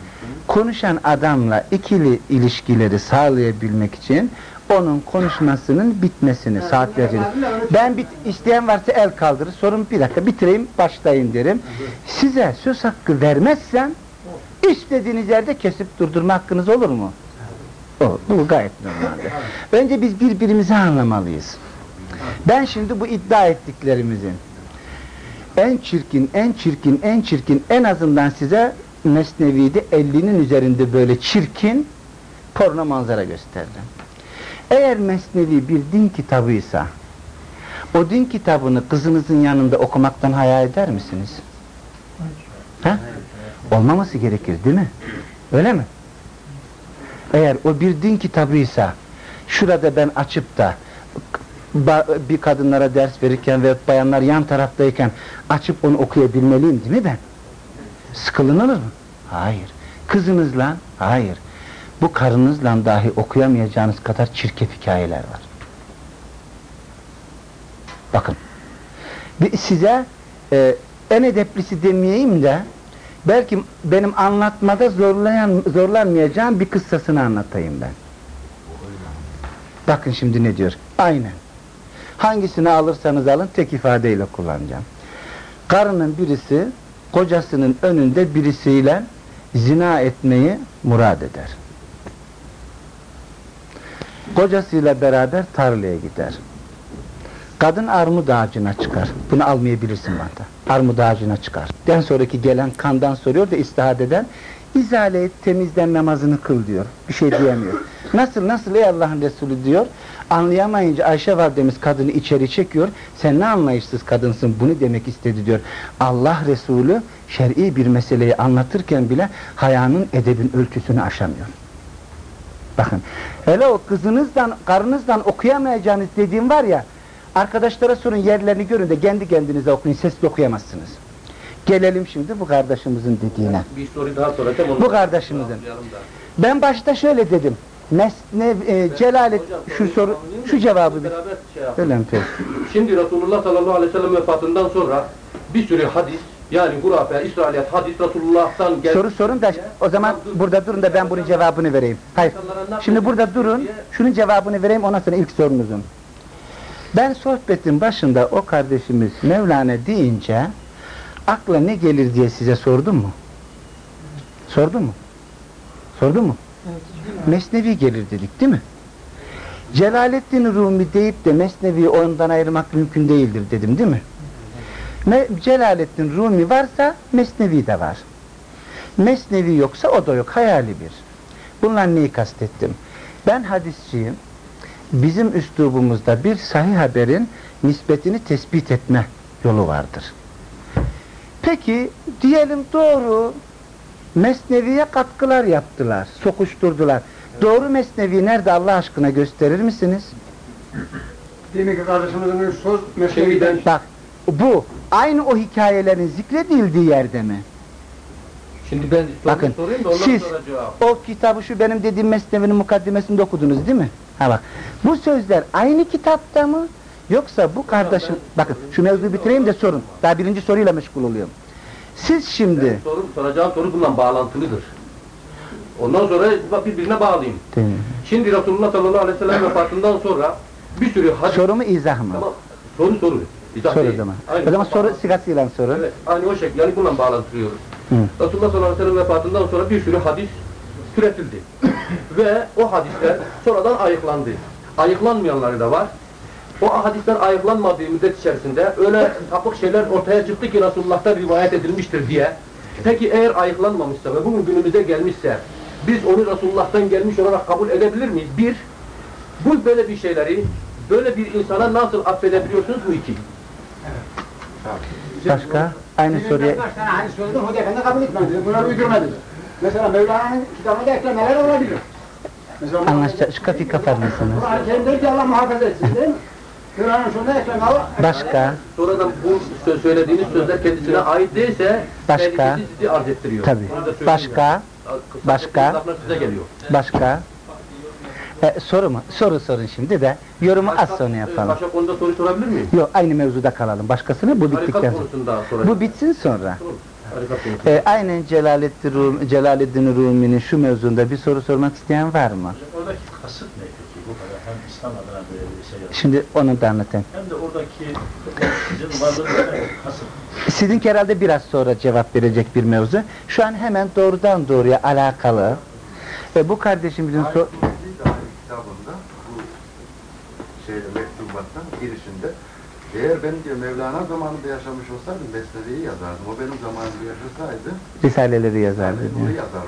konuşan adamla ikili ilişkileri sağlayabilmek için onun konuşmasının bitmesini saatlerce. Ben bit isteyen varsa el kaldırır. Sorun bir dakika bitireyim başlayın derim. Size söz hakkı vermezsem istediğiniz yerde kesip durdurma hakkınız olur mu? O, bu gayet normaldir. Önce biz birbirimizi anlamalıyız. Ben şimdi bu iddia ettiklerimizin en çirkin, en çirkin, en çirkin en azından size Mesnevi'de 50'nin üzerinde böyle çirkin porno manzara gösterdim. Eğer Mesnevi bir din kitabıysa o din kitabını kızınızın yanında okumaktan hayal eder misiniz? Ha? Olmaması gerekir değil mi? Öyle mi? Eğer o bir din kitabıysa şurada ben açıp da bir kadınlara ders verirken ve bayanlar yan taraftayken açıp onu okuyabilmeliyim değil mi ben? Sıkılınır mı? Hayır. Kızınızla? Hayır. Bu karınızla dahi okuyamayacağınız kadar çirkef hikayeler var. Bakın. Size e, en edeplisi demeyeyim de belki benim anlatmada zorlayan zorlanmayacağım bir kıssasını anlatayım ben. Bakın şimdi ne diyor? Aynen. Hangisini alırsanız alın tek ifadeyle kullanacağım. Karının birisi kocasının önünde birisiyle zina etmeyi murad eder. Kocasıyla beraber tarlaya gider. Kadın armut ağacına çıkar. Bunu almayabilirsin bana. Armut ağacına çıkar. Den sonraki gelen kandan soruyor da istihad eden izale et, temizlen namazını kıl diyor. Bir şey diyemiyor. Nasıl nasıl ey Allah'ın Resulü diyor. Anlayamayınca Ayşe validemiz kadını içeri çekiyor. Sen ne anlayışsız kadınsın bunu demek istedi diyor. Allah Resulü şer'i bir meseleyi anlatırken bile hayanın edebin ölçüsünü aşamıyor. Bakın hele o kızınızdan, karınızdan okuyamayacağınız dediğim var ya arkadaşlara sorun yerlerini görün de kendi kendinize okuyun sesli okuyamazsınız. Gelelim şimdi bu kardeşimizin dediğine. Bir soru daha soracağım. Bu kardeşimizin. Ben başta şöyle dedim. Mesne, e, Celalet Hocam, şu soru şu cevabı bir şey yapalım. Öyle mi peki? Şimdi Resulullah sallallahu aleyhi ve sellem vefatından sonra bir sürü hadis Yani hurafe, İsrailiyat, hadis Resulullah'tan gel. Soru sorun da o zaman burada durun da ben bunun cevabını vereyim. Hayır. Şimdi burada durun. Şunun cevabını vereyim ondan sonra ilk sorunuzun. Ben sohbetin başında o kardeşimiz Mevlana deyince akla ne gelir diye size sordum mu? Sordum mu? Sordum mu? Mesnevi gelir dedik değil mi? Celaleddin Rumi deyip de Mesnevi'yi ondan ayırmak mümkün değildir dedim değil mi? Me Celaleddin Rumi varsa Mesnevi de var. Mesnevi yoksa o da yok, hayali bir. Bunlar neyi kastettim? Ben hadisçiyim. Bizim üslubumuzda bir sahih haberin nispetini tespit etme yolu vardır. Peki diyelim doğru Mesnevi'ye katkılar yaptılar, sokuşturdular. Doğru Mesnevi nerede Allah aşkına gösterir misiniz? Demek ki kardeşimizin söz Şeyden, Bak bu aynı o hikayelerin zikredildiği yerde mi? şimdi ben Bakın, sorayım da ondan siz- sonra cevap. O kitabı şu benim dediğim Mesnevi'nin mukaddimesinde okudunuz değil mi? Ha bak. Bu sözler aynı kitapta mı? Yoksa bu kardeşim... Bakın şu mevzuyu bitireyim de sorun. Daha birinci soruyla meşgul oluyorum. Siz şimdi... Benim sorum, soracağım soru bununla bağlantılıdır. Ondan sonra birbirine bağlayayım. Şimdi Resulullah sallallahu aleyhi ve sellem vefatından sonra bir sürü hadis... Soru mu izah mı? Tamam. Soru soru. İzah Soru değil. zaman. Aynı O zaman soru sigasıyla sorun. Evet, aynı o şekilde yani bununla bağlantılıyoruz. Hı. Resulullah sallallahu aleyhi ve sellem vefatından sonra bir sürü hadis türetildi. [coughs] Ve o hadisler sonradan ayıklandı. Ayıklanmayanları da var. O hadisler ayıklanmadığı müddet içerisinde öyle sapık şeyler ortaya çıktı ki Resulullah'tan rivayet edilmiştir diye. Peki eğer ayıklanmamışsa ve bugün günümüze gelmişse biz onu Resulullah'tan gelmiş olarak kabul edebilir miyiz? Bir, bu böyle bir şeyleri böyle bir insana nasıl affedebiliyorsunuz? Bu iki. Başka? Aynı soruya... Kaç tane hadis söyledim, hoca efendi kabul etmedi. Bunları uydurma dedi. Mesela Mevlana'nın kitabında da eklemeler olabilir. Anlaşacak. Şu kafi kapar mısınız? Kur'an-ı Kerim der ki Allah muhafaza etsin değil mi? Başka? Sonradan bu söz söylediğiniz sözler kendisine ait değilse Başka? sizi arz ettiriyor. Tabii. Başka? Başka? Başka? E, soru mu? Soru sorun şimdi de. Yorumu az sonra yapalım. Başka konuda soru sorabilir miyim? Yok aynı mevzuda kalalım. Başkasını bu bittikten sonra. Bu bitsin sonra. E, aynen Celaleddin, Rum, Celaleddin Rumi'nin şu mevzunda bir soru sormak isteyen var mı? Oradaki kasıt ne peki bu kadar hem İslam adına böyle bir şey yapıyor. Şimdi onu da anlatayım. Hem de oradaki sizin varlığınızda kasıt. Sizinki herhalde biraz sonra cevap verecek bir mevzu. Şu an hemen doğrudan doğruya alakalı. E, bu kardeşimizin so Ayet dahi kitabında bu şeyde mektubattan girişinde eğer ben diyor Mevlana zamanında yaşamış olsaydım Mesnevi'yi yazardım. O benim zamanımda yaşasaydı risaleleri yazardı bunu diyor. yazardı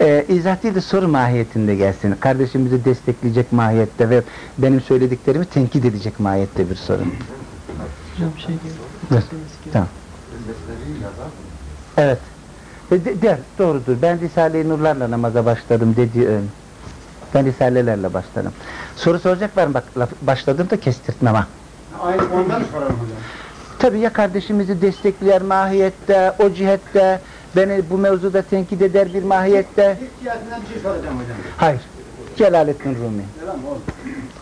diyor. E, izah değil de soru mahiyetinde gelsin. Kardeşimizi destekleyecek mahiyette ve benim söylediklerimi tenkit edecek mahiyette bir soru. Dur, Tamam. Ben Mesnevi'yi yazardım. Evet. E, de- der, doğrudur. Ben Risale-i Nurlarla namaza başladım dedi ön. Ben Risalelerle başladım. Soru soracak var mı? Bak laf, başladım da kestirtmem ha. Aynı konudan soralım hocam. Tabii ya kardeşimizi destekler mahiyette, o cihette, beni bu mevzuda tenkit eder bir mahiyette. İlk cihetinden bir şey soracağım hocam. Hayır. Celalettin Rumi.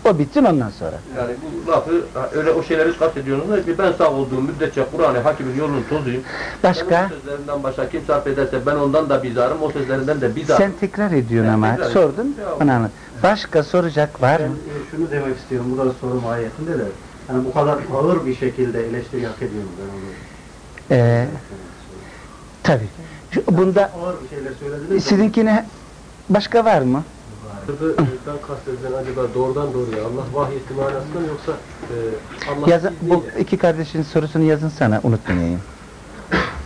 O bitsin ondan sonra. Yani bu lafı öyle o şeyleri kastediyorsunuz da ben sağ olduğum müddetçe Kur'an-ı Hakim'in yolunu tozuyum. Ben Başka? o sözlerinden başka kim sarf ederse ben ondan da bizarım, o sözlerinden de bizarım. Sen tekrar ediyorsun Ben ama. tekrar Sordun, onu anlat. Başka soracak var Ben mı? e, şunu demek istiyorum, burada soru mahiyetinde de. Yani bu kadar ağır bir şekilde eleştiri hak ediyorum ben onu. Ee, tabii. Şu- Bunda Ağır bir şeyler söylediniz. sizinkine başka var mı? Ben kastedilen acaba doğrudan doğruya Allah vahyetti manasından yoksa e, Allah Yazın, bu iki kardeşin sorusunu yazın sana unutmayayım.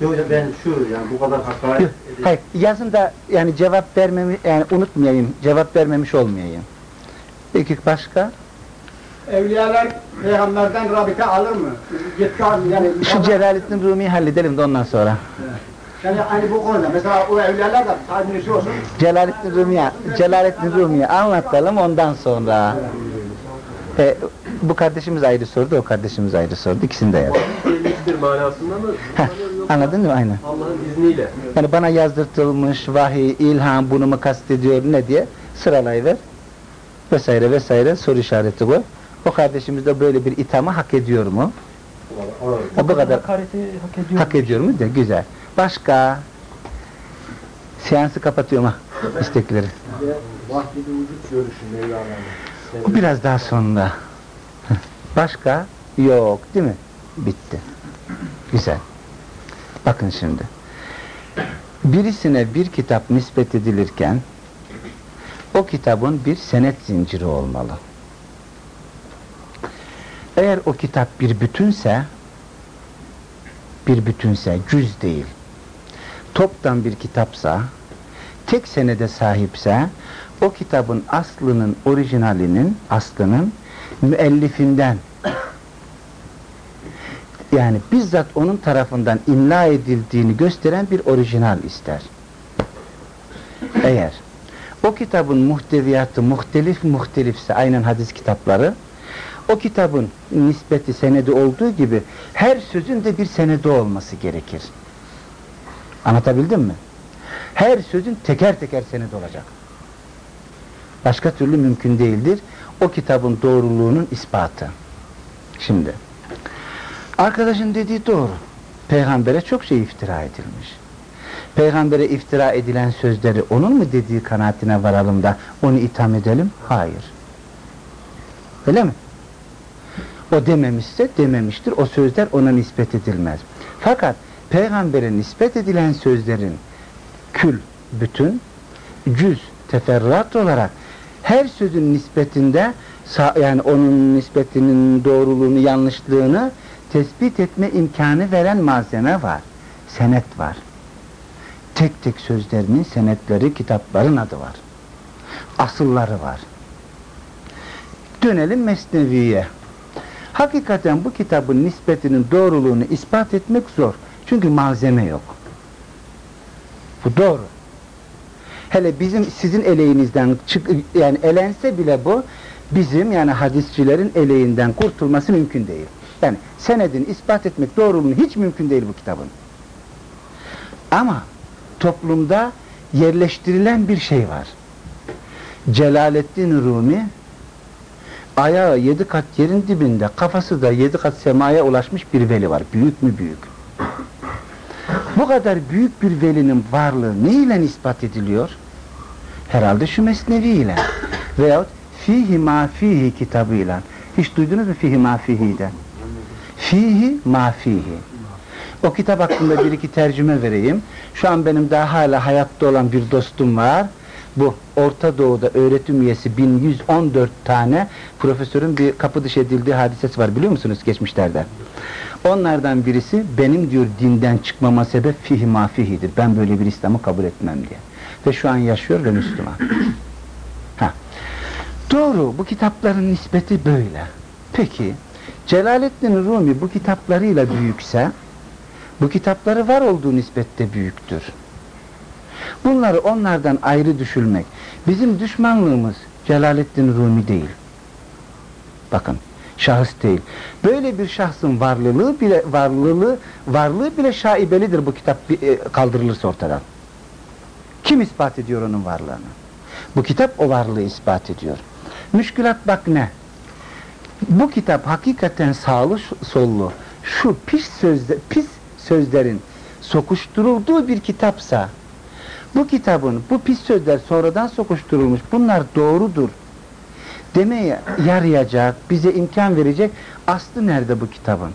Yok ya ben şu yani bu kadar hakaret Yok, hayır, yazın da yani cevap vermemi yani unutmayayım, cevap vermemiş olmayayım. İki başka? Evliyalar peygamberden rabite alır mı? Mı? Yani, Şu Celalettin Rumi'yi halledelim de ondan sonra. yani hani bu konuda mesela o evliyalar da sahibinisi olsun. Celalettin Rumi'ye, Celalettin Rumi'yi anlatalım ondan sonra. E, bu kardeşimiz ayrı sordu, o kardeşimiz ayrı sordu. İkisini de yaz. birliktir manasında mı? Heh, anladın mı? Aynen. Allah'ın izniyle. Yani bana yazdırtılmış vahiy, ilham bunu mu kastediyor ne diye sıralayıver. Vesaire vesaire soru işareti koy. O kardeşimiz de böyle bir ithamı hak ediyor mu? Ha, bu kadar Hakareti hak ediyor. hak ediyor mu de güzel. Başka seansı kapatıyorum ha istekleri. Vahdi vücut görüşü Mevlana'nın. O biraz daha sonra. Başka yok değil mi? Bitti. Güzel. Bakın şimdi. Birisine bir kitap nispet edilirken o kitabın bir senet zinciri olmalı. Eğer o kitap bir bütünse bir bütünse, cüz değil. Toptan bir kitapsa, tek senede sahipse, o kitabın aslının, orijinalinin, aslının müellifinden yani bizzat onun tarafından imla edildiğini gösteren bir orijinal ister. Eğer o kitabın muhteviyatı muhtelif muhtelifse aynen hadis kitapları o kitabın nispeti senedi olduğu gibi her sözün de bir senedi olması gerekir. Anlatabildim mi? Her sözün teker teker senedi olacak. Başka türlü mümkün değildir. O kitabın doğruluğunun ispatı. Şimdi arkadaşın dediği doğru. Peygambere çok şey iftira edilmiş. Peygambere iftira edilen sözleri onun mu dediği kanaatine varalım da onu itham edelim? Hayır. Öyle mi? O dememişse dememiştir. O sözler ona nispet edilmez. Fakat peygambere nispet edilen sözlerin kül, bütün, cüz, teferruat olarak her sözün nispetinde yani onun nispetinin doğruluğunu, yanlışlığını tespit etme imkanı veren malzeme var. Senet var. Tek tek sözlerinin senetleri, kitapların adı var. Asılları var. Dönelim Mesnevi'ye. Hakikaten bu kitabın nispetinin doğruluğunu ispat etmek zor. Çünkü malzeme yok. Bu doğru. Hele bizim sizin eleğinizden çık yani elense bile bu bizim yani hadisçilerin eleğinden kurtulması mümkün değil. Yani senedini ispat etmek doğruluğunu hiç mümkün değil bu kitabın. Ama toplumda yerleştirilen bir şey var. Celaleddin Rumi ayağı yedi kat yerin dibinde, kafası da yedi kat semaya ulaşmış bir veli var. Büyük mü büyük? Bu kadar büyük bir velinin varlığı ne ile ispat ediliyor? Herhalde şu mesnevi ile. Veyahut fihi ma fihi kitabıyla. Hiç duydunuz mu fihi ma fihi'den? Fihi ma fihi. O kitap hakkında bir iki tercüme vereyim. Şu an benim daha hala hayatta olan bir dostum var. Bu Orta Doğu'da öğretim üyesi 1114 tane profesörün bir kapı dışı edildiği hadisesi var biliyor musunuz geçmişlerde? Onlardan birisi benim diyor dinden çıkmama sebep fihi ma fihidir. Ben böyle bir İslam'ı kabul etmem diye. Ve şu an yaşıyor ve Müslüman. [coughs] ha. Doğru bu kitapların nispeti böyle. Peki Celaleddin Rumi bu kitaplarıyla büyükse bu kitapları var olduğu nispette büyüktür. Bunları onlardan ayrı düşülmek. Bizim düşmanlığımız Celaleddin Rumi değil. Bakın, şahıs değil. Böyle bir şahsın varlığı bile varlığı varlığı bile şaibelidir bu kitap e, kaldırılırsa ortadan. Kim ispat ediyor onun varlığını? Bu kitap o varlığı ispat ediyor. Müşkülat bak ne? Bu kitap hakikaten sağlı sollu şu pis sözde pis sözlerin sokuşturulduğu bir kitapsa bu kitabın bu pis sözler sonradan sokuşturulmuş. Bunlar doğrudur. Demeye yarayacak bize imkan verecek aslı nerede bu kitabın?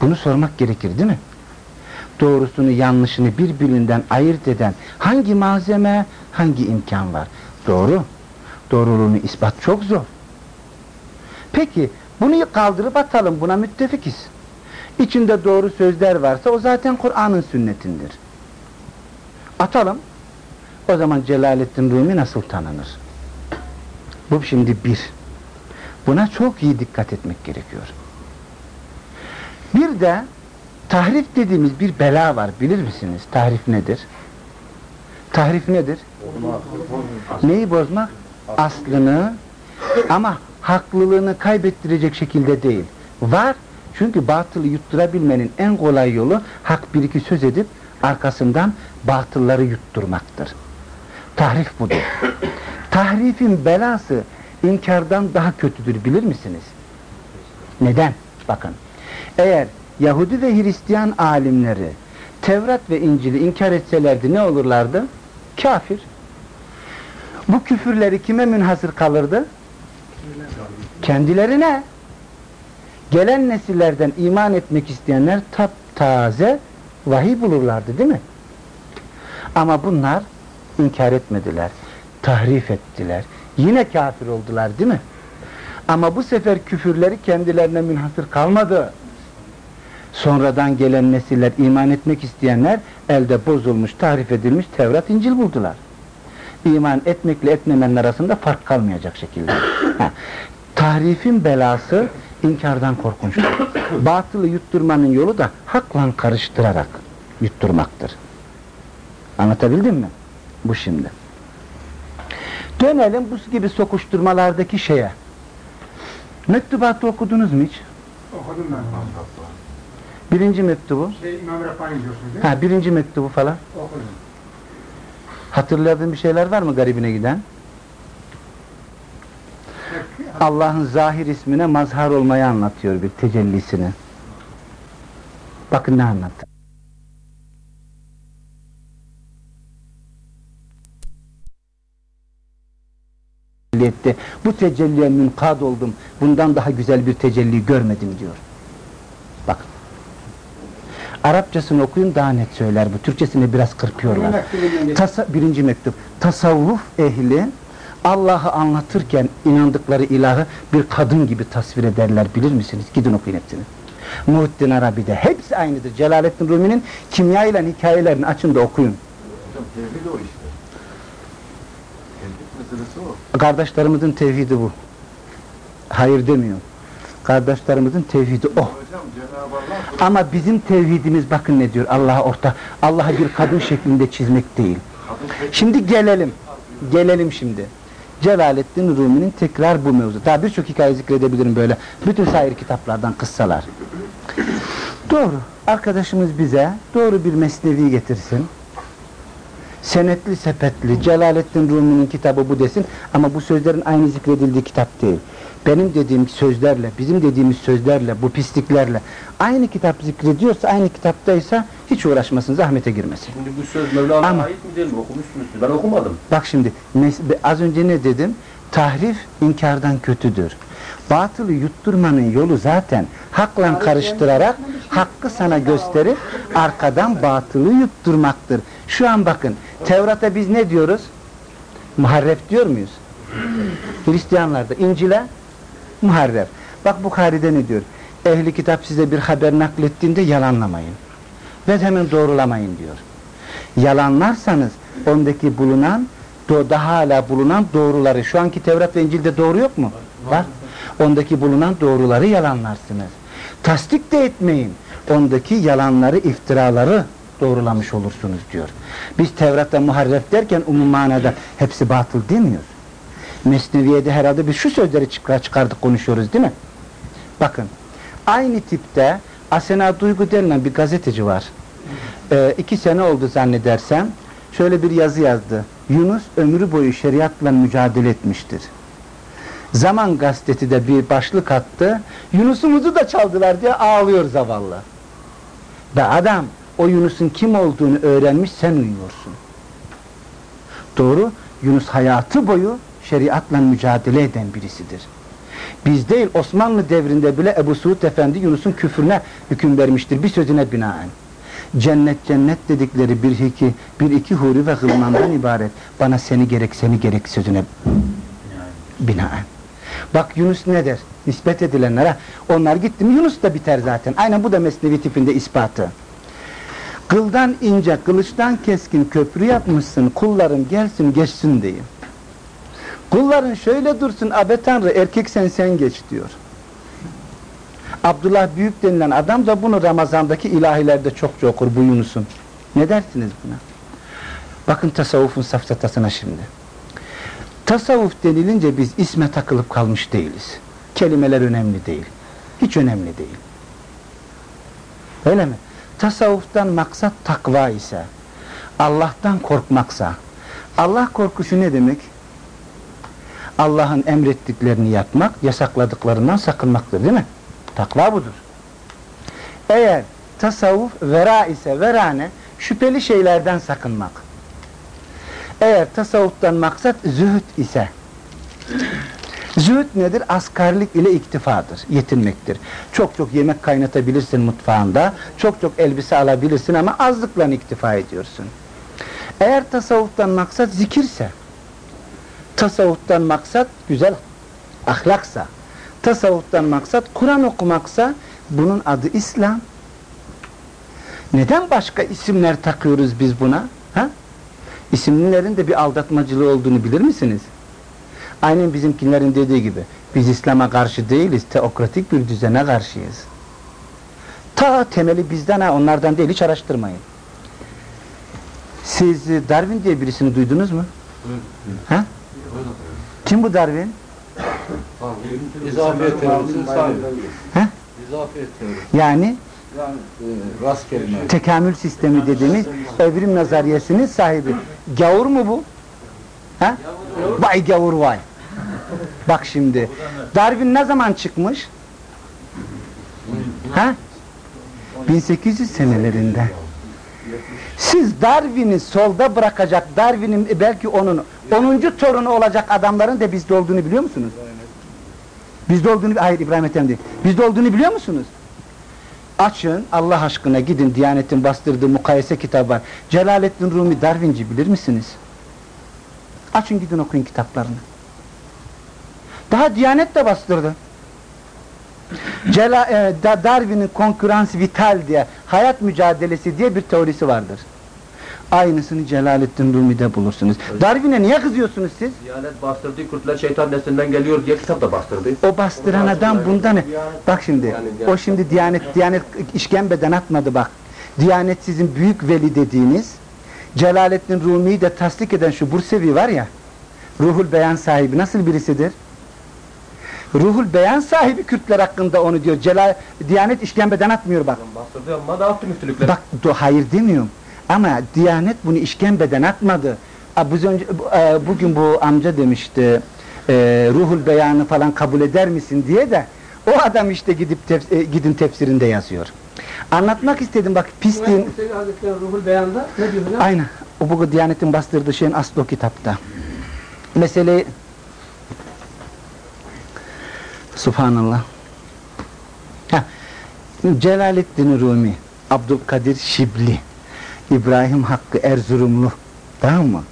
Bunu sormak gerekir değil mi? Doğrusunu yanlışını birbirinden ayırt eden hangi malzeme hangi imkan var? Doğru. Doğruluğunu ispat çok zor. Peki bunu kaldırıp atalım buna müttefikiz. İçinde doğru sözler varsa o zaten Kur'an'ın sünnetindir atalım. O zaman Celaleddin Rumi nasıl tanınır? Bu şimdi bir. Buna çok iyi dikkat etmek gerekiyor. Bir de tahrif dediğimiz bir bela var bilir misiniz? Tahrif nedir? Tahrif nedir? Neyi bozmak? Aslını ama haklılığını kaybettirecek şekilde değil. Var çünkü batılı yutturabilmenin en kolay yolu hak bir iki söz edip arkasından batılları yutturmaktır. Tahrif budur. Tahrifin belası inkardan daha kötüdür bilir misiniz? Neden? Bakın. Eğer Yahudi ve Hristiyan alimleri Tevrat ve İncil'i inkar etselerdi ne olurlardı? Kafir. Bu küfürleri kime münhasır kalırdı? Kendilerine. Gelen nesillerden iman etmek isteyenler taptaze vahiy bulurlardı değil mi? Ama bunlar inkar etmediler. Tahrif ettiler. Yine kafir oldular değil mi? Ama bu sefer küfürleri kendilerine münhasır kalmadı. Sonradan gelen nesiller iman etmek isteyenler elde bozulmuş, tahrif edilmiş Tevrat, İncil buldular. İman etmekle etmemenin arasında fark kalmayacak şekilde. [coughs] Ha, Tahrifin belası inkardan korkunçtur. [coughs] Batılı yutturmanın yolu da hakla karıştırarak yutturmaktır. Anlatabildim mi? Bu şimdi. Dönelim bu gibi sokuşturmalardaki şeye. Mektubatı okudunuz mu hiç? Okudum ben. Birinci mektubu. Şey İmam Rabbani diyorsunuz değil mi? Ha birinci mektubu falan. Okudum. Hatırladığın bir şeyler var mı garibine giden? Allah'ın zahir ismine mazhar olmayı anlatıyor bir tecellisini. Bakın ne anlattı. Etti. Bu tecelliye münkad oldum. Bundan daha güzel bir tecelli görmedim diyor. Bakın. Arapçasını okuyun daha net söyler bu. Türkçesini biraz kırpıyorlar. Tasa, birinci mektup. Tasavvuf ehli Allah'ı anlatırken inandıkları ilahı bir kadın gibi tasvir ederler bilir misiniz? Gidin okuyun hepsini. Muhittin Arabi'de hepsi aynıdır. Celalettin Rumi'nin kimya ile hikayelerini açın da okuyun. Hocam tevhid o işte. Meselesi o. Kardeşlerimizin tevhidi bu. Hayır demiyor. Kardeşlerimizin tevhidi o. Ama bizim tevhidimiz bakın ne diyor Allah'a orta. Allah'ı bir kadın şeklinde çizmek değil. Şimdi gelelim. Gelelim şimdi. Celalettin Rumi'nin tekrar bu mevzu. Daha birçok hikaye zikredebilirim böyle. Bütün sair kitaplardan kıssalar. Doğru. Arkadaşımız bize doğru bir mesnevi getirsin. Senetli sepetli Celalettin Rumi'nin kitabı bu desin ama bu sözlerin aynı zikredildiği kitap değil. Benim dediğim sözlerle, bizim dediğimiz sözlerle, bu pisliklerle aynı kitap zikrediyorsa, aynı kitaptaysa hiç uğraşmasın, zahmete girmesin. Şimdi bu söz Mevlana'ya ait mi değil mi? Okumuşsunuz siz. Ben okumadım. Bak şimdi az önce ne dedim? Tahrif inkardan kötüdür. Batılı yutturmanın yolu zaten hakla karıştırarak hakkı sana gösterip arkadan batılı yutturmaktır. Şu an bakın Tevrat'a biz ne diyoruz? Muharref diyor muyuz? Hristiyanlarda İncil'e muharref. Bak Bukhari'de ne diyor? Ehli kitap size bir haber naklettiğinde yalanlamayın. Ve hemen doğrulamayın diyor. Yalanlarsanız ondaki bulunan daha hala bulunan doğruları şu anki Tevrat ve İncil'de doğru yok mu? Var. Ondaki bulunan doğruları yalanlarsınız. Tasdik de etmeyin. Ondaki yalanları, iftiraları doğrulamış olursunuz diyor. Biz Tevrat'ta muharref derken umum manada hepsi batıl demiyoruz. Mesneviye'de herhalde biz şu sözleri çıkar, çıkardık konuşuyoruz değil mi? Bakın aynı tipte Asena Duygu denilen bir gazeteci var. Ee, iki sene oldu zannedersem. Şöyle bir yazı yazdı. Yunus ömrü boyu şeriatla mücadele etmiştir. Zaman gazetesi de bir başlık attı. Yunus'umuzu da çaldılar diye ağlıyor zavallı. Ve adam o Yunus'un kim olduğunu öğrenmiş sen uyuyorsun. Doğru, Yunus hayatı boyu şeriatla mücadele eden birisidir. Biz değil Osmanlı devrinde bile Ebu Suud Efendi Yunus'un küfrüne hüküm vermiştir bir sözüne binaen. Cennet cennet dedikleri bir iki, bir iki huri ve hılmandan ibaret. Bana seni gerek seni gerek sözüne binaen. Bak Yunus ne der? Nispet edilenlere. Onlar gitti mi Yunus da biter zaten. Aynen bu da mesnevi tipinde ispatı. Kıldan ince, kılıçtan keskin köprü yapmışsın. Kullarım gelsin geçsin diyeyim. Kulların şöyle dursun abe tanrı erkek sen sen geç diyor. Abdullah Büyük denilen adam da bunu Ramazan'daki ilahilerde çokça okur bu Yunus'un. Ne dersiniz buna? Bakın tasavvufun safsatasına şimdi. Tasavvuf denilince biz isme takılıp kalmış değiliz. Kelimeler önemli değil. Hiç önemli değil. Öyle mi? Tasavvuftan maksat takva ise, Allah'tan korkmaksa, Allah korkusu ne demek? Allah'ın emrettiklerini yapmak, yasakladıklarından sakınmaktır değil mi? Takva budur. Eğer tasavvuf vera ise verane şüpheli şeylerden sakınmak. Eğer tasavvuftan maksat zühd ise zühd nedir? Askarlık ile iktifadır, yetinmektir. Çok çok yemek kaynatabilirsin mutfağında, çok çok elbise alabilirsin ama azlıkla iktifa ediyorsun. Eğer tasavvuftan maksat zikirse, tasavvuftan maksat güzel ahlaksa, tasavvuftan maksat Kur'an okumaksa bunun adı İslam. Neden başka isimler takıyoruz biz buna? Ha? İsimlerin de bir aldatmacılığı olduğunu bilir misiniz? Aynen bizimkilerin dediği gibi. Biz İslam'a karşı değiliz, teokratik bir düzene karşıyız. Ta temeli bizden ha, onlardan değil, hiç araştırmayın. Siz e, Darwin diye birisini duydunuz mu? Ha? Kim bu Darwin? İzafiyet teorisinin sahibi. He? İzafiyet teorisi. Yani Yani e, rast kelime. tekamül sistemi dediğimiz evrim nazariyesinin sahibi. Gavur mu bu? Ha? Vay gavur vay. Bak şimdi. Darwin ne zaman çıkmış? Ha? 1800 senelerinde. Siz Darwin'i solda bırakacak, Darwin'in e, belki onun 10. torunu olacak adamların da bizde olduğunu biliyor musunuz? Bizde olduğunu, hayır İbrahim Ethem. Bizde olduğunu biliyor musunuz? Açın, Allah aşkına gidin Diyanet'in bastırdığı mukayese kitabı var. Celaleddin Rumi Darwinci bilir misiniz? Açın gidin okuyun kitaplarını. Daha Diyanet de bastırdı. Cela, e, Da- Darwin'in konkurans vital diye, hayat mücadelesi diye bir teorisi vardır. Aynısını Celaleddin Rumi'de bulursunuz. Darwin'e niye kızıyorsunuz siz? Diyanet bastırdığı Kürtler şeytan neslinden geliyor diye kitap da bastırdı. O bastıran adam bundan ne? Bak şimdi, o şimdi Diyanet, Diyanet işkembeden atmadı bak. Diyanet sizin büyük veli dediğiniz, Celaleddin Rumi'yi de tasdik eden şu Bursevi var ya, Ruhul Beyan sahibi nasıl birisidir? Ruhul Beyan sahibi Kürtler hakkında onu diyor. Celal, Diyanet işkembeden atmıyor bak. Bastırdı ama dağıttı müftülükleri. Bak do, hayır demiyorum. Ama Diyanet bunu işkembeden atmadı. A, bu önce, bu- e, bugün bu amca demişti e, ruhul beyanı falan kabul eder misin diye de o adam işte gidip tef- e, gidin tefsirinde yazıyor. Anlatmak istedim bak pisliğin Ruhul Beyan'da ne diyor aynı o bugün Diyanet'in bastırdığı şeyin aslı o kitapta. Meseleyi Subhanallah. Ha, Celaleddin Rumi, Abdülkadir Şibli, İbrahim Hakkı Erzurumlu, tamam mı?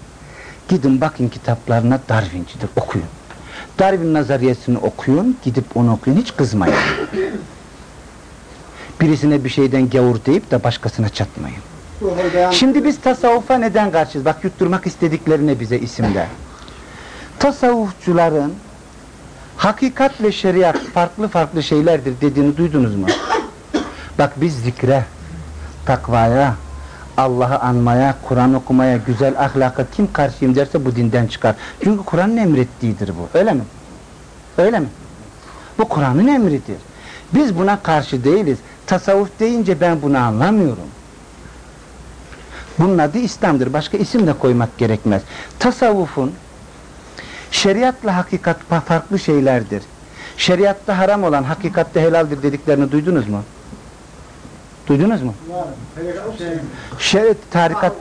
Gidin bakın kitaplarına Darwin'cidir, okuyun. Darwin nazariyesini okuyun, gidip onu okuyun, hiç kızmayın. Birisine bir şeyden gavur deyip de başkasına çatmayın. Şimdi biz tasavvufa neden karşıyız? Bak yutturmak istediklerine bize isimler. Tasavvufçuların hakikat ve şeriat farklı farklı şeylerdir dediğini duydunuz mu? Bak biz zikre, takvaya, Allah'ı anmaya, Kur'an okumaya, güzel ahlaka kim karşıyım derse bu dinden çıkar. Çünkü Kur'an'ın emrettiğidir bu. Öyle mi? Öyle mi? Bu Kur'an'ın emridir. Biz buna karşı değiliz. Tasavvuf deyince ben bunu anlamıyorum. Bunun adı İslam'dır. Başka isim de koymak gerekmez. Tasavvufun şeriatla hakikat fa- farklı şeylerdir. Şeriatta haram olan hakikatte helaldir dediklerini duydunuz mu? Duydunuz mu? Şer tarikat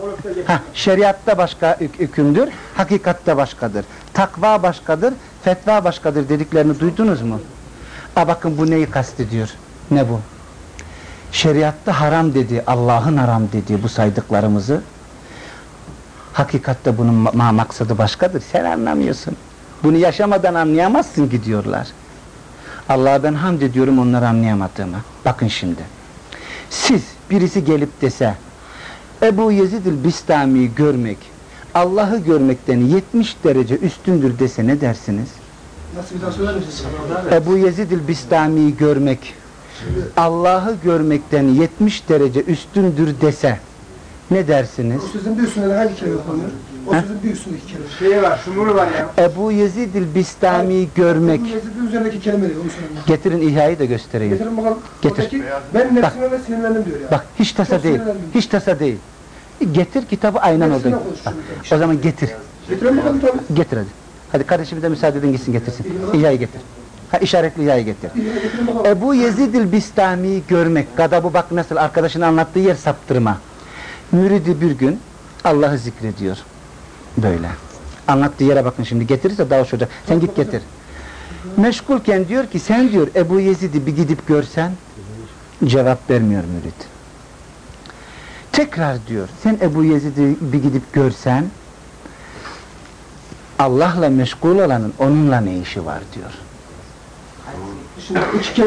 ha, şeriatta başka hük- hükümdür, hakikatte başkadır. Takva başkadır, fetva başkadır dediklerini duydunuz mu? A bakın bu neyi kastediyor? Ne bu? Şeriatta haram dedi, Allah'ın haram dediği bu saydıklarımızı hakikatte bunun ma- ma- maksadı başkadır. Sen anlamıyorsun. Bunu yaşamadan anlayamazsın ki diyorlar. Allah'a ben hamd ediyorum onları anlayamadığıma. Bakın şimdi. Siz birisi gelip dese Ebu Yezid-ül Bistami'yi görmek Allah'ı görmekten 70 derece üstündür dese ne dersiniz? Nasıl bir daha söyler misiniz? Ebu Yezid-ül Bistami'yi görmek Allah'ı görmekten 70 derece üstündür dese ne dersiniz? O sözün bir üstünde hangi kelime konur? O He? sözün bir üstündeki kelime. Şeyi var, şumuru var ya. Ebu Yezid-ül Bistami'yi görmek Bu mezhebin üzerindeki kelime değil, onu söyleyeyim. Getirin İhya'yı da göstereyim. Getirin bakalım. Getir. Oradaki, ben nefsime ve sinirlendim diyor ya. Bak hiç tasa Çok değil. Hiç tasa değil. Getir kitabı aynen şunu. o zaman getir. Getirin bakalım tabii. Getir hadi. Hadi kardeşime de müsaade edin gitsin getirsin. İhya'yı getir. Ha işaretli yay getir. Ebu Yezid-il Bistami'yi görmek, gadabı bak nasıl arkadaşın anlattığı yer saptırma. Müridi bir gün Allah'ı zikrediyor. Böyle. Anlattığı yere bakın şimdi getirirse daha hoş olacak. Sen git getir. Meşgulken diyor ki sen diyor Ebu Yezid'i bir gidip görsen cevap vermiyor mürid. Tekrar diyor sen Ebu Yezid'i bir gidip görsen Allah'la meşgul olanın onunla ne işi var diyor.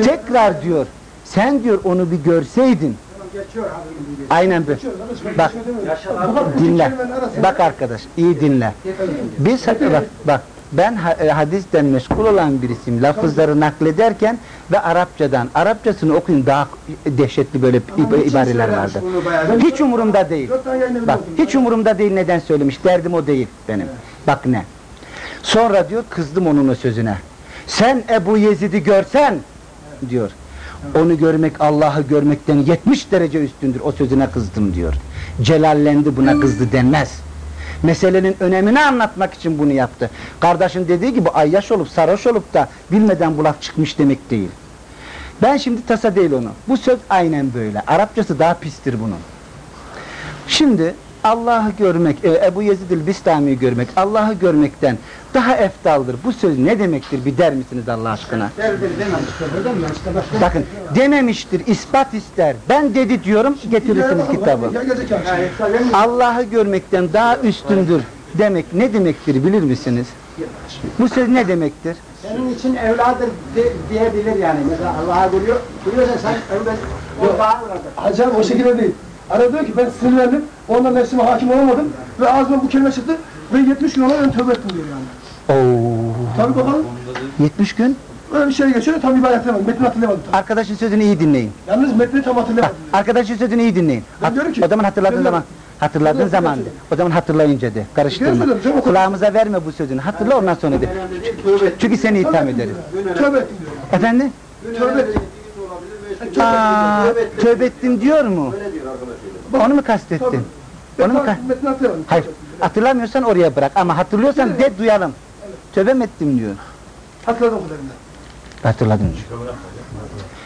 Tekrar diyor sen diyor onu bir görseydin Geçiyor abi. aynen böyle. Bak dinle. Bak arkadaş iyi dinle. Biz bak, bak ben e, hadisten meşgul olan birisiyim. Lafızları naklederken ve Arapçadan. Arapçasını okuyun daha dehşetli böyle ib- ibareler vardı. Hiç umurumda değil. Bak hiç umurumda değil neden söylemiş. Derdim o değil benim. Bak ne. Sonra diyor kızdım onun o sözüne. Sen Ebu Yezid'i görsen diyor. Onu görmek Allah'ı görmekten 70 derece üstündür. O sözüne kızdım diyor. Celallendi buna kızdı denmez. Meselenin önemini anlatmak için bunu yaptı. Kardeşin dediği gibi ayyaş olup sarhoş olup da bilmeden bu laf çıkmış demek değil. Ben şimdi tasa değil onu. Bu söz aynen böyle. Arapçası daha pistir bunun. Şimdi Allah'ı görmek, e, Ebu Yezid-i Bistami'yi görmek, Allah'ı görmekten daha eftaldır. Bu söz ne demektir bir der misiniz Allah aşkına? Derdir dememiş. Öyle mi? İşte başka. Bakın dememiştir, ispat ister. Ben dedi diyorum, getirirsiniz kitabı. Allah'ı görmekten daha üstündür demek ne demektir bilir misiniz? Bu söz ne demektir? senin için evladır de, diyebilir yani. Mesela Allah'a görüyor. Görüyorsan sen evlat o daha evladır. Abi o şekilde değil. Ara diyor ki ben sinirlendim, ondan nefsime hakim olamadım ve ağzıma bu kelime çıktı ve 70 gün ona ben tövbe ettim diyor yani. Oo. Tabii bakalım 70 gün. öyle bir şey geçiyor tam ibare hatırlamadım, metni hatırlamadım. tam. Arkadaşın sözünü iyi dinleyin. Yalnız metni tam Bak, hatırlamadım. arkadaşın sözünü iyi dinleyin. Ben diyorum ki- o zaman hatırladığın Ben zaman, hatırladığın Ben zaman de. O zaman hatırlayınca de. Karıştırma. canım, Kulağımıza verme bu sözünü. Hatırla ondan sonra de. Çünkü seni itham ederiz. Tövbe ettim diyor. Efendim? Tövbe ettim. Aa, tövbe ettim diyor mu? Onu mu kastettin? Onu mu ka- metni hatırlamadım. Hayır. Hatırlamıyorsan oraya bırak ama hatırlıyorsan de duyalım. Tövbe mi ettim diyor. Hatırladım kadarıyla. Hatırladım diyor.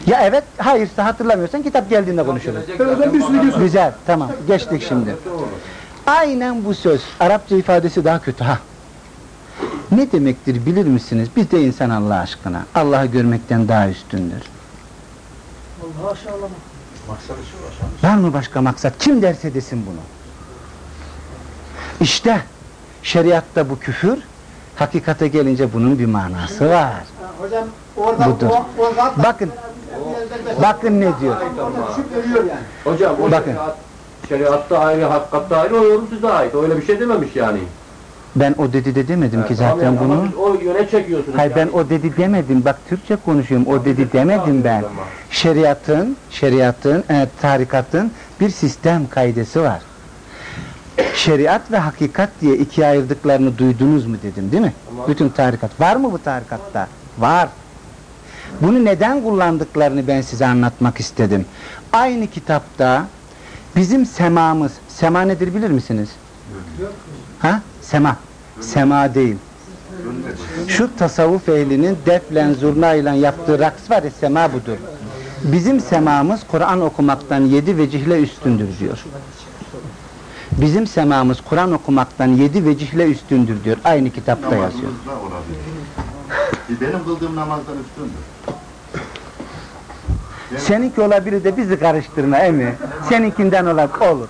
Ya evet, hayırsa hatırlamıyorsan kitap geldiğinde konuşuruz. Güzel, tamam. Geçtik şimdi. Aynen bu söz. Arapça ifadesi daha kötü ha. Ne demektir bilir misiniz? Biz de insan Allah aşkına. Allah'ı görmekten daha üstündür. Allah aşağı Şu aşağı. Var mı başka maksat? Kim derse desin bunu. İşte şeriatta bu küfür, hakikate gelince bunun bir manası var. Hocam orada Budur. o, o zat Bakın, bakın ne diyor. yani. Hocam o Bakın. şeriat, şeriatta ayrı, hakikatta ayrı, o yorum size ait. Öyle bir şey dememiş yani. Ben o dedi de demedim ki zaten ama bunu. o yöne çekiyorsunuz Hayır ben yani. o dedi demedim. Bak Türkçe konuşuyorum. O dedi demedim ben. Şeriatın, şeriatın, e, tarikatın bir sistem kaidesi var. Şeriat ve hakikat diye ikiye ayırdıklarını duydunuz mu dedim değil mi? Bütün tarikat. Var mı bu tarikatta? Var. Bunu neden kullandıklarını ben size anlatmak istedim. Aynı kitapta bizim semamız, sema nedir bilir misiniz? Ha? Sema. Sema değil. Şu tasavvuf ehlinin deflen zurnayla yaptığı raks var ya sema budur. Bizim semamız Kur'an okumaktan yedi vecihle üstündür diyor. Bizim semamız Kur'an okumaktan yedi vecihle üstündür diyor. Aynı kitapta yazıyor. Benim kıldığım namazdan üstündür. [laughs] Seninki olabilir de bizi karıştırma emi. Seninkinden. Olur.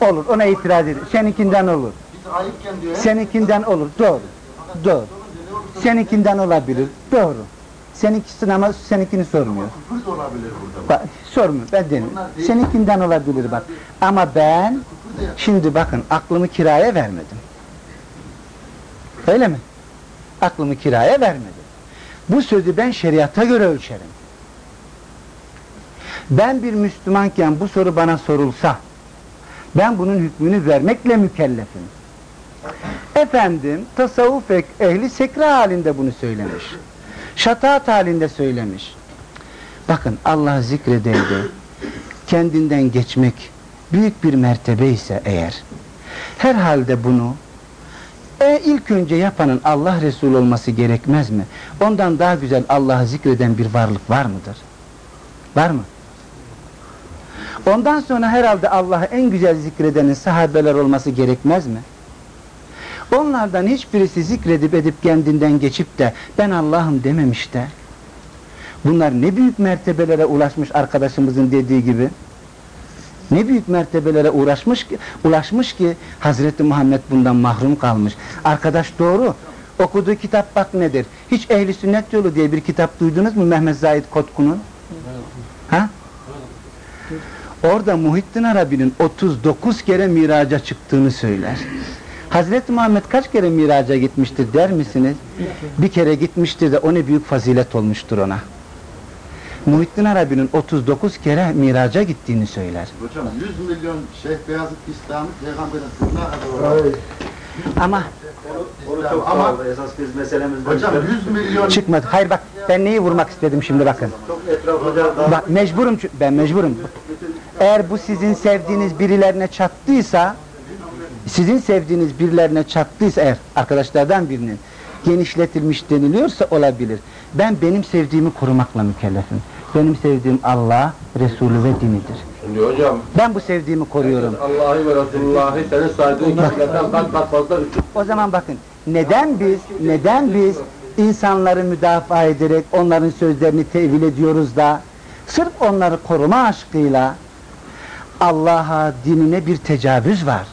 Olur. Ona itiraz edin. Seninkinden olur. Ayıpken diyor. Seninkinden olur. Doğru. Doğru. Seninkinden olabilir. Doğru. Seninkisi ama seninkini sormuyor. Küfür de olabilir burada. Bak, sormuyor. Ben dedim. Seninkinden olabilir bak. Ama ben şimdi bakın aklımı kiraya vermedim. Öyle mi? Aklımı kiraya vermedim. Bu sözü ben şeriata göre ölçerim. Ben bir Müslümanken bu soru bana sorulsa ben bunun hükmünü vermekle mükellefim. Efendim tasavvuf ehli sekra halinde bunu söylemiş. Şataat halinde söylemiş. Bakın Allah zikredildi. Kendinden geçmek büyük bir mertebe ise eğer herhalde bunu E ilk önce yapanın Allah Resulü olması gerekmez mi? Ondan daha güzel Allah'ı zikreden bir varlık var mıdır? Var mı? Ondan sonra herhalde Allah'ı en güzel zikredenin sahabeler olması gerekmez mi? Onlardan hiçbirisi zikredip edip kendinden geçip de ben Allah'ım dememiş de bunlar ne büyük mertebelere ulaşmış arkadaşımızın dediği gibi ne büyük mertebelere uğraşmış ki, ulaşmış ki Hazreti Muhammed bundan mahrum kalmış. Arkadaş doğru. Okuduğu kitap bak nedir? Hiç Ehli Sünnet Yolu diye bir kitap duydunuz mu Mehmet Zahid Kotku'nun? Ha? Orada Muhittin Arabi'nin 39 kere miraca çıktığını söyler. Hazreti Muhammed kaç kere miraca gitmiştir der misiniz? Bir kere gitmiştir de o ne büyük fazilet olmuştur ona. Muhittin Arabi'nin 39 kere miraca gittiğini söyler. Hocam 100 milyon Şeyh Beyazıt İslami peygamberin kadar olan. Ama Onu çok Ama- esas biz meselemizden Hocam 100 milyon çıkmadı. Hayır bak ben neyi vurmak istedim şimdi bakın. çok etraflıca Bak mecburum ben mecburum. Eğer bu sizin sevdiğiniz birilerine çattıysa sizin sevdiğiniz birilerine çattıysa eğer arkadaşlardan birinin genişletilmiş deniliyorsa olabilir. Ben benim sevdiğimi korumakla mükellefim. Benim sevdiğim Allah, Resulü ve dinidir. Şimdi hocam Ben bu sevdiğimi koruyorum. Allah'ı ve Resulullah'ı senin saydığın kişilerden kat kat fazla. O zaman bakın neden biz neden biz insanları müdafaa ederek onların sözlerini tevil ediyoruz da sırf onları koruma aşkıyla Allah'a dinine bir tecavüz var.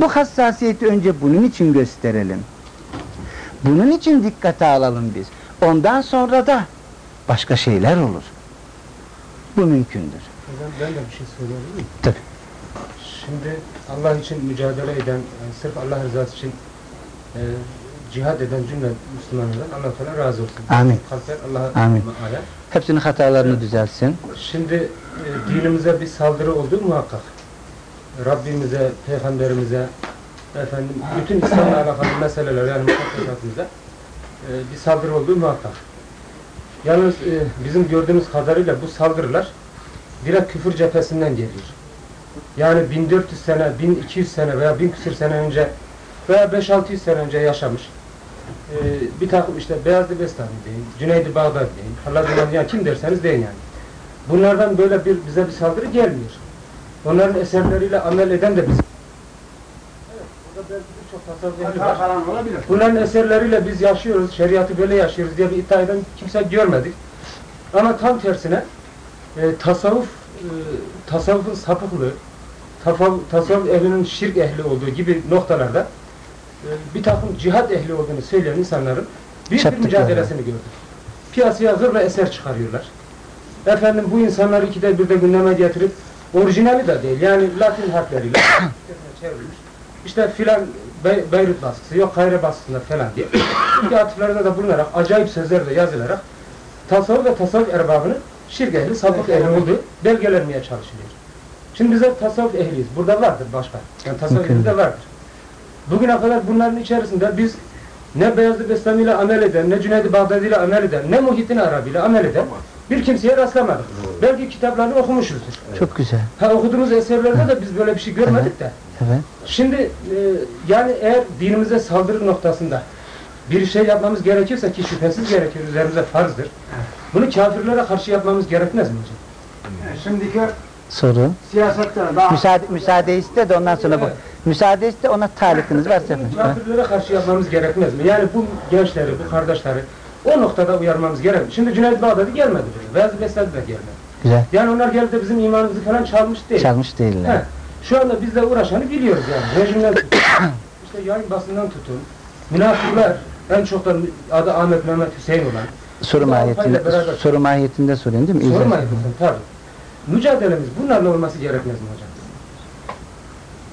Bu hassasiyeti önce bunun için gösterelim. Bunun için dikkate alalım biz. Ondan sonra da başka şeyler olur. Bu mümkündür. Hocam ben de bir şey söyleyebilir miyim? Tabii. Şimdi Allah için mücadele eden, sırf Allah rızası için e, cihad eden cümle Müslümanlardan Allah Teala razı olsun. Amin. Kalpler Allah'a Amin. Hepsinin hatalarını düzelsin. Şimdi e, dinimize bir saldırı olduğu muhakkak. Rabbimize, peygamberimize, efendim bütün İslam'la alakalı meseleler yani mukaddesatımıza e, bir saldırı olduğu muhakkak. Yalnız e, bizim gördüğümüz kadarıyla bu saldırılar direkt küfür cephesinden geliyor. Yani 1400 sene, 1200 sene veya 1000 küsur sene önce veya 5-600 sene önce yaşamış e, bir takım işte Beyazlı Bestami deyin, Cüneydi Bağdat deyin, Allah bilen ya kim derseniz deyin yani. Bunlardan böyle bir bize bir saldırı gelmiyor. Onların eserleriyle amel eden de biz. Evet, falan olabilir. Bunların eserleriyle biz yaşıyoruz, şeriatı böyle yaşıyoruz diye bir iddia eden kimse görmedik. Ama tam tersine e, tasavvuf, e, tasavvufun sapıklığı, tasavvuf, tasavvuf ehlinin şirk ehli olduğu gibi noktalarda e, bir takım cihat ehli olduğunu söyleyen insanların büyük bir mücadelesini gördük. Piyasaya hırla eser çıkarıyorlar. Efendim bu insanları ikide bir de gündeme getirip orijinali de değil yani Latin harfleriyle [coughs] çevrilmiş. İşte filan Be Beyrut baskısı, yok Kayre baskısında falan diye. Bir atıflarda da bulunarak, acayip sözler de yazılarak tasavvuf ve tasavvuf erbabını şirk ehli, sapık ehli olduğu belgelenmeye çalışılıyor. Şimdi bize tasavvuf ehliyiz. Burada vardır başka. Yani tasavvuf ehli de vardır. Bugüne kadar bunların içerisinde biz ne Beyazlı Bestami ile amel eden, ne Cüneydi Bağdadi ile amel eden, ne Muhittin Arabi ile amel eden bir kimseye rastlamadık. Belki kitaplarını okumuşuzdur. Çok güzel. Ha okuduğumuz eserlerde de biz böyle bir şey görmedik de. Evet. Şimdi e, yani eğer dinimize saldırı noktasında bir şey yapmamız gerekirse ki şüphesiz gerekir, üzerimize farzdır. Bunu kafirlere karşı yapmamız gerekmez mi hocam? Şimdiki Soru. siyasetler daha Müsaade, müsaade iste de ondan sonra bu. Evet. Müsaade iste ona talikiniz varsa kafirlere karşı yapmamız gerekmez mi? Yani bu gençleri, bu kardeşleri o noktada uyarmamız gerekir. Şimdi Cüneyt Bağdadi gelmedi buraya. Beyaz Besadi de gelmedi. Güzel. Yani onlar geldi de bizim imanımızı falan çalmış değil. Çalmış değiller. He. Şu anda bizle uğraşanı biliyoruz yani. Rejimden tutun, [coughs] işte yayın basından tutun, münafıklar, en çok da adı Ahmet Mehmet Hüseyin olan, Soru mahiyetinde, beraber- soru mahiyetinde sorayım değil mi? İzah- yapıyorsun tabii. Mücadelemiz bunlarla olması gerekmez mi hocam?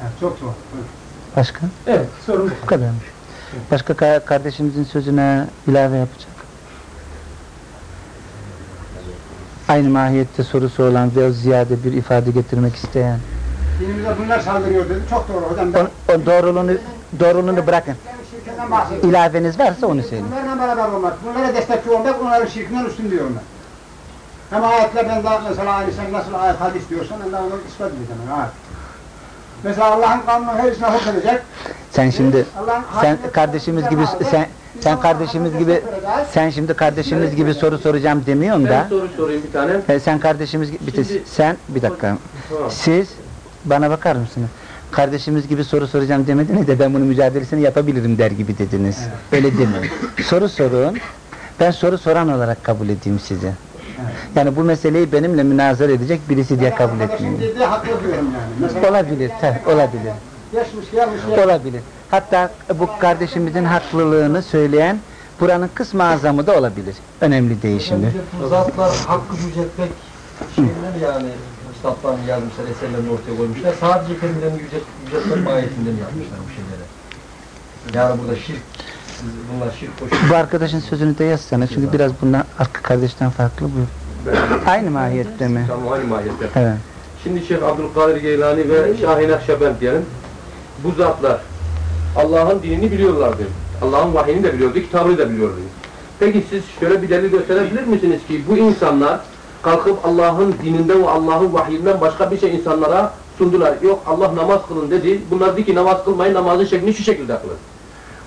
Evet, çok zor. Başka? Evet, sorun bu. Bu kadarmış. Başka ka- kardeşimizin sözüne ilave yapacak. Aynı mahiyette sorusu olan veya ziyade bir ifade getirmek isteyen. Dinimize bunlar saldırıyor dedi. Çok doğru hocam. Ben, O, o doğruluğunu, doğruluğunu bırakın. İlaveniz varsa onu söyleyin. Bunlarla beraber olmak, bunlara destekçi olmak, onların şirkinden üstün diyorum ben. Hem ayetle ben de mesela aynı sen nasıl ayet hadis diyorsan ben de onu ispat edeceğim. Evet. Mesela Allah'ın kanunu her işine hükmedecek. Sen şimdi sen kardeşimiz gibi sen sen kardeşimiz gibi sen şimdi kardeşimiz gibi soru soracağım demiyorsun Ben da. soru sorayım bir tane. He, sen kardeşimiz gibi bitir. Şimdi- Sen bir dakika. Siz bana bakar mısınız? Kardeşimiz gibi soru soracağım demediniz de ben bunun mücadelesini yapabilirim der gibi dediniz. Öyle demeyin. soru sorun. Ben soru soran olarak kabul edeyim sizi. Yani bu meseleyi benimle münazara edecek birisi diye kabul etmeyin. dediği haklı diyorum yani. Olabilir, tabii, olabilir. Geçmiş gelmiş. gelmiş. Olabilir. Hatta bu kardeşimizin haklılığını söyleyen buranın kısmı azamı da olabilir. Önemli değil şimdi. Zatlar hakkı yüceltmek şeyler yani kitaplarını yazmışlar, eserlerini ortaya koymuşlar. Sadece kendilerini yücelt, yüceltmek mahiyetinde mi yapmışlar bu şeyleri? Yani burada şirk, Bu arkadaşın sözünü de yazsana çünkü biraz bundan arka kardeşten farklı bu. Aynı mahiyette mi? Tamam aynı mahiyette. Evet. Şimdi Şeyh Abdülkadir Geylani ve Şahin Akşabend diyelim. Bu zatlar Allah'ın dinini biliyorlardı. Allah'ın vahyini de biliyordu, kitabını da biliyordu. Peki siz şöyle bir delil gösterebilir misiniz ki bu insanlar kalkıp Allah'ın dininden ve Allah'ın vahyinden başka bir şey insanlara sundular. Yok Allah namaz kılın dedi. Bunlar dedi ki namaz kılmayın namazın şeklini şu şekilde kılın.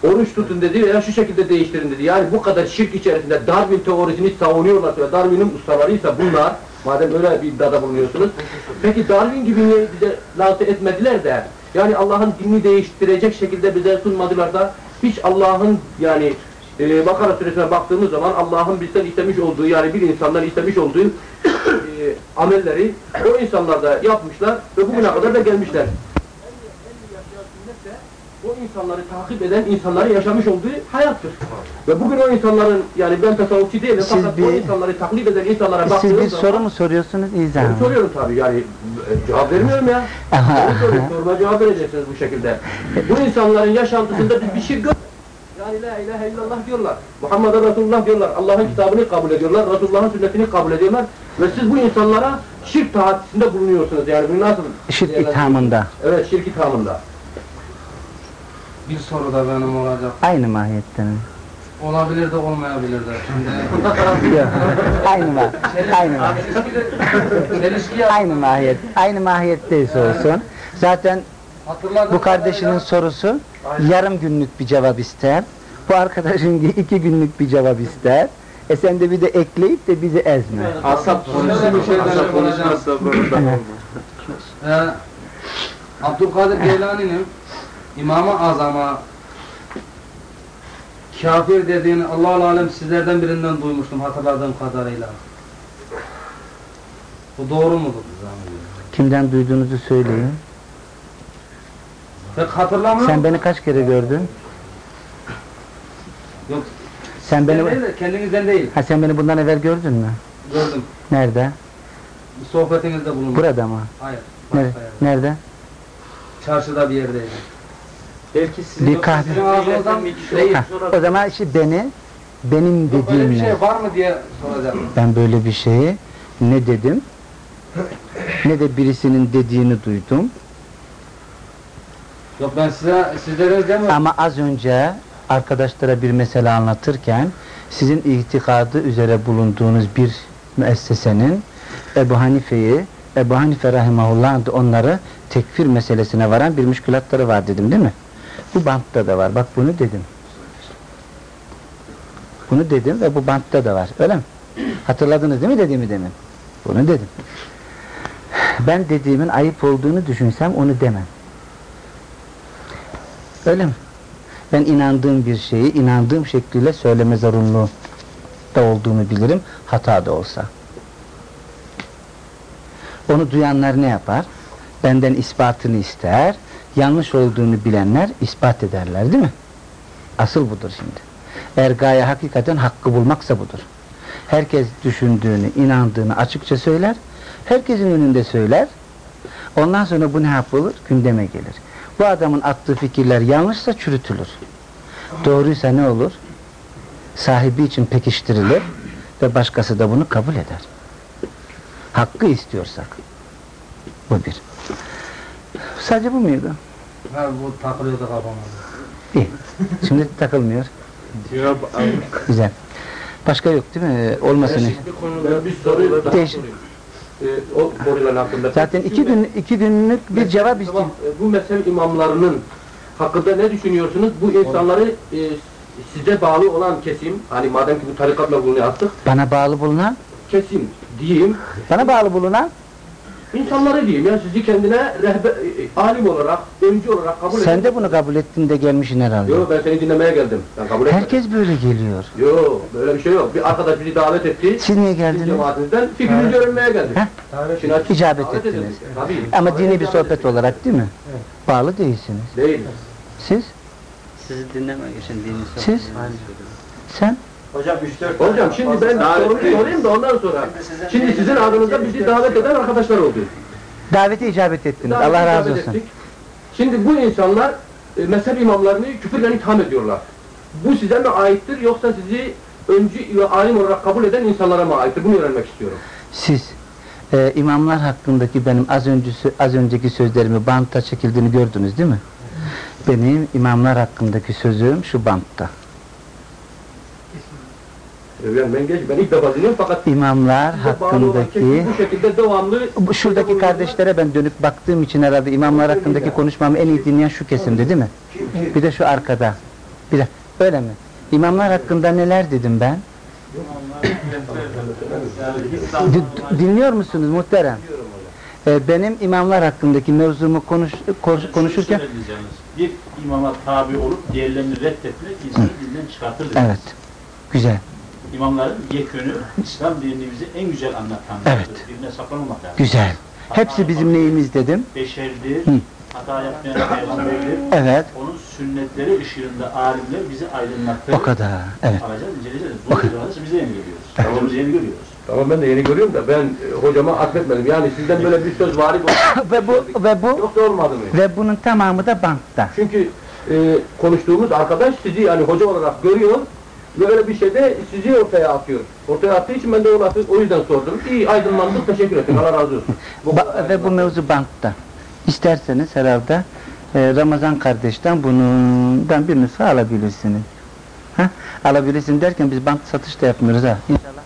Oruç tutun dedi veya şu şekilde değiştirin dedi. Yani bu kadar şirk içerisinde Darwin teorisini savunuyorlar Darwin'in ustalarıysa bunlar madem öyle bir iddiada bulunuyorsunuz. Peki Darwin gibi niye bize lanse etmediler de yani Allah'ın dinini değiştirecek şekilde bize sunmadılar da hiç Allah'ın yani e, Bakara suresine baktığımız zaman Allah'ın bizden istemiş olduğu yani bir insandan istemiş olduğu e, amelleri o insanlar da yapmışlar ve bugüne kadar da gelmişler o insanları takip eden insanların yaşamış olduğu hayattır. Ve bugün o insanların yani ben tasavvufçu değilim Siz fakat bir- o insanları taklit eden insanlara Siz baktığım bir zaman soru mu soruyorsunuz izah mı? soruyorum tabii yani e, cevap vermiyorum ya. [laughs] Soruma cevap vereceksiniz bu şekilde. Bu insanların yaşantısında biz bir şey gör. Yani la ilahe illallah diyorlar. Muhammed Resulullah diyorlar. Allah'ın kitabını kabul ediyorlar. Resulullah'ın sünnetini kabul ediyorlar. Ve siz bu insanlara şirk tahaddisinde bulunuyorsunuz. Yani bu nasıl? Şirk ithamında. Evet şirk ithamında. Bir soru da benim olacak. Aynı mahiyette mi? Olabilir de olmayabilir de. Şimdi [laughs] Yok. Aynı ma aynı ma aynı mahiyet. Aynı mahiyetteyse olsun. Zaten bu kardeşinin sorusu yarım günlük bir cevap ister. Bu arkadaşın [laughs] iki günlük bir cevap ister. E sen de bir de ekleyip de bizi ezme. Asap şeyden olacağım. Ee, Abdülkadir Geylani'nin İmam-ı Azam'a kafir dediğini Allah-u Alem sizlerden birinden duymuştum hatırladığım kadarıyla. Bu doğru mudur? Kimden duyduğunuzu söyleyin. Pek hatırlamıyorum. Sen beni kaç kere gördün? Yok. Sen beni Değil de kendinizden değil. ha sen beni bundan evvel gördün mü? Gördüm. Nerede? Sohbetinizde bulundum. Burada mı? Hayır. Nerede? Nerede? Çarşıda bir yerdeydim. Belki sizin Bir kahve. Sizin ağzınızdan değil. Ha, o zaman işte beni benim Yok öyle bir dediğimle şey var mı diye soracağım. ben böyle bir şeyi ne dedim ne de birisinin dediğini duydum. Yok ben size sizlere demiyorum. Ama az önce arkadaşlara bir mesele anlatırken sizin itikadı üzere bulunduğunuz bir müessesenin Ebu Hanife'yi Ebu Hanife rahimahullah onları tekfir meselesine varan bir müşkülatları var dedim değil mi? Bu bantta da var. Bak bunu dedim. Bunu dedim ve bu bantta da var. Öyle mi? Hatırladınız değil mi dediğimi demin? Bunu dedim. Ben dediğimin ayıp olduğunu düşünsem onu demem. Öyle mi? Ben inandığım bir şeyi inandığım şekliyle söyleme zorunluluğu da olduğunu bilirim. Hata da olsa. Onu duyanlar ne yapar? Benden ispatını ister. Yanlış olduğunu bilenler ispat ederler değil mi? Asıl budur şimdi. Eğer gaye hakikaten hakkı bulmaksa budur. Herkes düşündüğünü, inandığını açıkça söyler. Herkesin önünde söyler. Ondan sonra bu ne yapılır? Gündeme gelir. Bu adamın attığı fikirler yanlışsa çürütülür. Doğruysa ne olur? Sahibi için pekiştirilir ve başkası da bunu kabul eder. Hakkı istiyorsak. Bu bir. Sadece bu muydu? Ha bu takılıyordu kafama. İyi. Şimdi takılmıyor. Güzel. Başka yok değil mi? Olmasın. Ben bir soru daha Değiş- sorayım. e, o konular hakkında. Zaten iki gün iki günlük bir cevap istedim. Tamam, e, bu mezhep imamlarının hakkında ne düşünüyorsunuz? Bu insanları e, size bağlı olan kesim, hani madem ki bu tarikatla bunu yaptık, Bana bağlı bulunan, kesim diyeyim, bana bağlı bulunan insanları diyeyim ya sizi kendine rehber, e, e, alim olarak, öncü olarak kabul sen edin. de bunu kabul ettin de gelmişsin herhalde. Yok ben seni dinlemeye geldim. Ben kabul etmedim. Herkes böyle geliyor. Yok böyle bir şey yok. Bir arkadaş bizi davet etti. Siz niye geldiniz? cemaatimizden fikrinizi öğrenmeye geldik. Heh. Şimdi İcabet davet ettiniz. edildik. Tabii. Ama Davet dini bir sohbet ettik. olarak değil mi? Bağlı değilsiniz. Değil. Siz? Sizi dinlemek için dini Siz? Sen? Hocam 3-4 Hocam şimdi ben sorumu sorayım da ondan sonra. Şimdi sizin adınıza bizi davet eden arkadaşlar oldu. Davete icabet ettiniz. Davete Allah razı olsun. ettik. Şimdi bu insanlar e, mezhep imamlarını küfürle itham ediyorlar. Bu size mi aittir yoksa sizi öncü ve alim olarak kabul eden insanlara mı aittir? Bunu öğrenmek istiyorum. Siz e, imamlar hakkındaki benim az öncesi az önceki sözlerimi bantta çekildiğini gördünüz değil mi? Benim imamlar hakkındaki sözüm şu bantta. E, Yani ben geç, ben ilk defa dinliyorum fakat İmamlar hakkındaki bu şekilde devamlı bu şuradaki kardeşlere ben dönüp baktığım için herhalde imamlar hakkındaki konuşmamı en iyi dinleyen şu kesimde değil mi? Bir de şu arkada. Bir de öyle mi? İmamlar hakkında neler dedim ben? Dinliyor musunuz muhterem? Ee, benim imamlar hakkındaki mevzumu konuş, konuş- konuşurken. Bir imama tabi olup diğerlerini reddetmek insanı dinden çıkartır. evet. Güzel. İmamların yekünü İslam dinini bize en güzel anlatan. Evet. Birbirine saklamamak lazım. Güzel. Hepsi bizim neyimiz dedim. Beşerdir, Hı. hata yapmayan peygamberdir. Evet. Onun sünnetleri ışığında alimler bizi aydınlattı. O kadar. Evet. Alacağız, inceleyeceğiz. Zor bir biz de yeni görüyoruz. Tamam. yeni görüyoruz. Tamam ben de yeni görüyorum da ben e, hocama atletmedim. Yani sizden böyle bir söz var [laughs] ve bu ve bu yoksa olmadı mı? ve bunun tamamı da bantta. Çünkü e, konuştuğumuz arkadaş sizi yani hoca olarak görüyor ve öyle bir şeyde sizi ortaya atıyor. Ortaya attığı için ben de o, lafı, o yüzden sordum. İyi aydınlandık teşekkür ederim. Allah razı olsun. [laughs] Ba- ve bu mevzu bantta. İsterseniz herhalde e, Ramazan kardeşten bunun bir nüsha alabilirsiniz. Ha? Alabilirsin derken biz bant satış da yapmıyoruz ha. İnşallah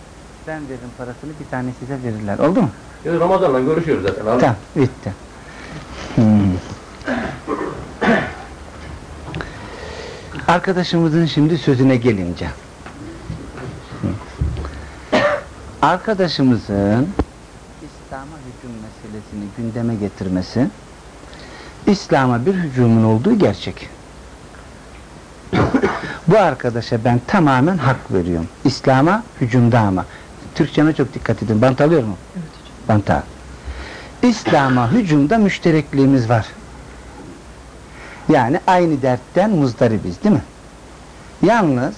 ben veririm parasını bir tane size verirler. Oldu mu? Yani Ramazan'la görüşüyoruz zaten. Tamam, bitti. Hmm. Arkadaşımızın şimdi sözüne gelince. Arkadaşımızın İslam'a hücum meselesini gündeme getirmesi, İslam'a bir hücumun olduğu gerçek. Bu arkadaşa ben tamamen hak veriyorum. İslam'a hücumda ama. Türkçeme çok dikkat edin. Bant alıyor mu? Evet hocam. Bant al. İslam'a hücumda müşterekliğimiz var. Yani aynı dertten muzdaribiz değil mi? Yalnız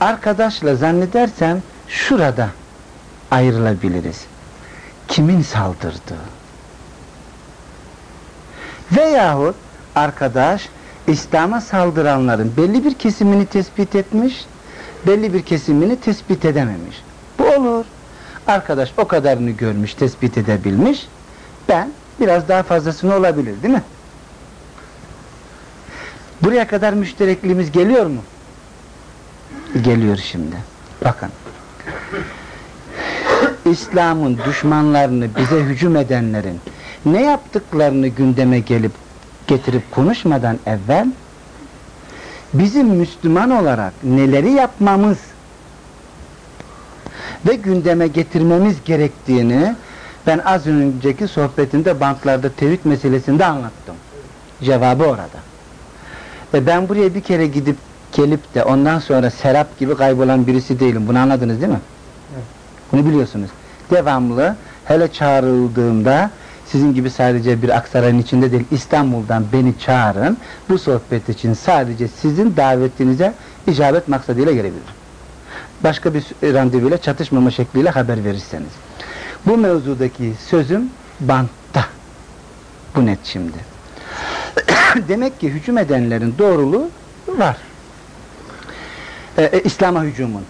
arkadaşla zannedersem şurada ayrılabiliriz. Kimin saldırdığı? Veyahut arkadaş İslam'a saldıranların belli bir kesimini tespit etmiş, belli bir kesimini tespit edememiş. Bu olur. Arkadaş o kadarını görmüş, tespit edebilmiş. Ben biraz daha fazlasını olabilir değil mi? Buraya kadar müşterekliğimiz geliyor mu? Geliyor şimdi. Bakın. İslam'ın düşmanlarını bize hücum edenlerin ne yaptıklarını gündeme gelip getirip konuşmadan evvel bizim Müslüman olarak neleri yapmamız ve gündeme getirmemiz gerektiğini ben az önceki sohbetimde bantlarda tevhid meselesinde anlattım. Cevabı orada. Ve ben buraya bir kere gidip gelip de ondan sonra serap gibi kaybolan birisi değilim. Bunu anladınız değil mi? Bunu biliyorsunuz. Devamlı hele çağrıldığımda sizin gibi sadece bir Aksaray'ın içinde değil İstanbul'dan beni çağırın. Bu sohbet için sadece sizin davetinize icabet maksadıyla gelebilirim. Başka bir randevuyla çatışmama şekliyle haber verirseniz. Bu mevzudaki sözüm bantta. Bu net şimdi. [coughs] Demek ki hücum edenlerin doğruluğu var. Ee, İslam'a hücumun.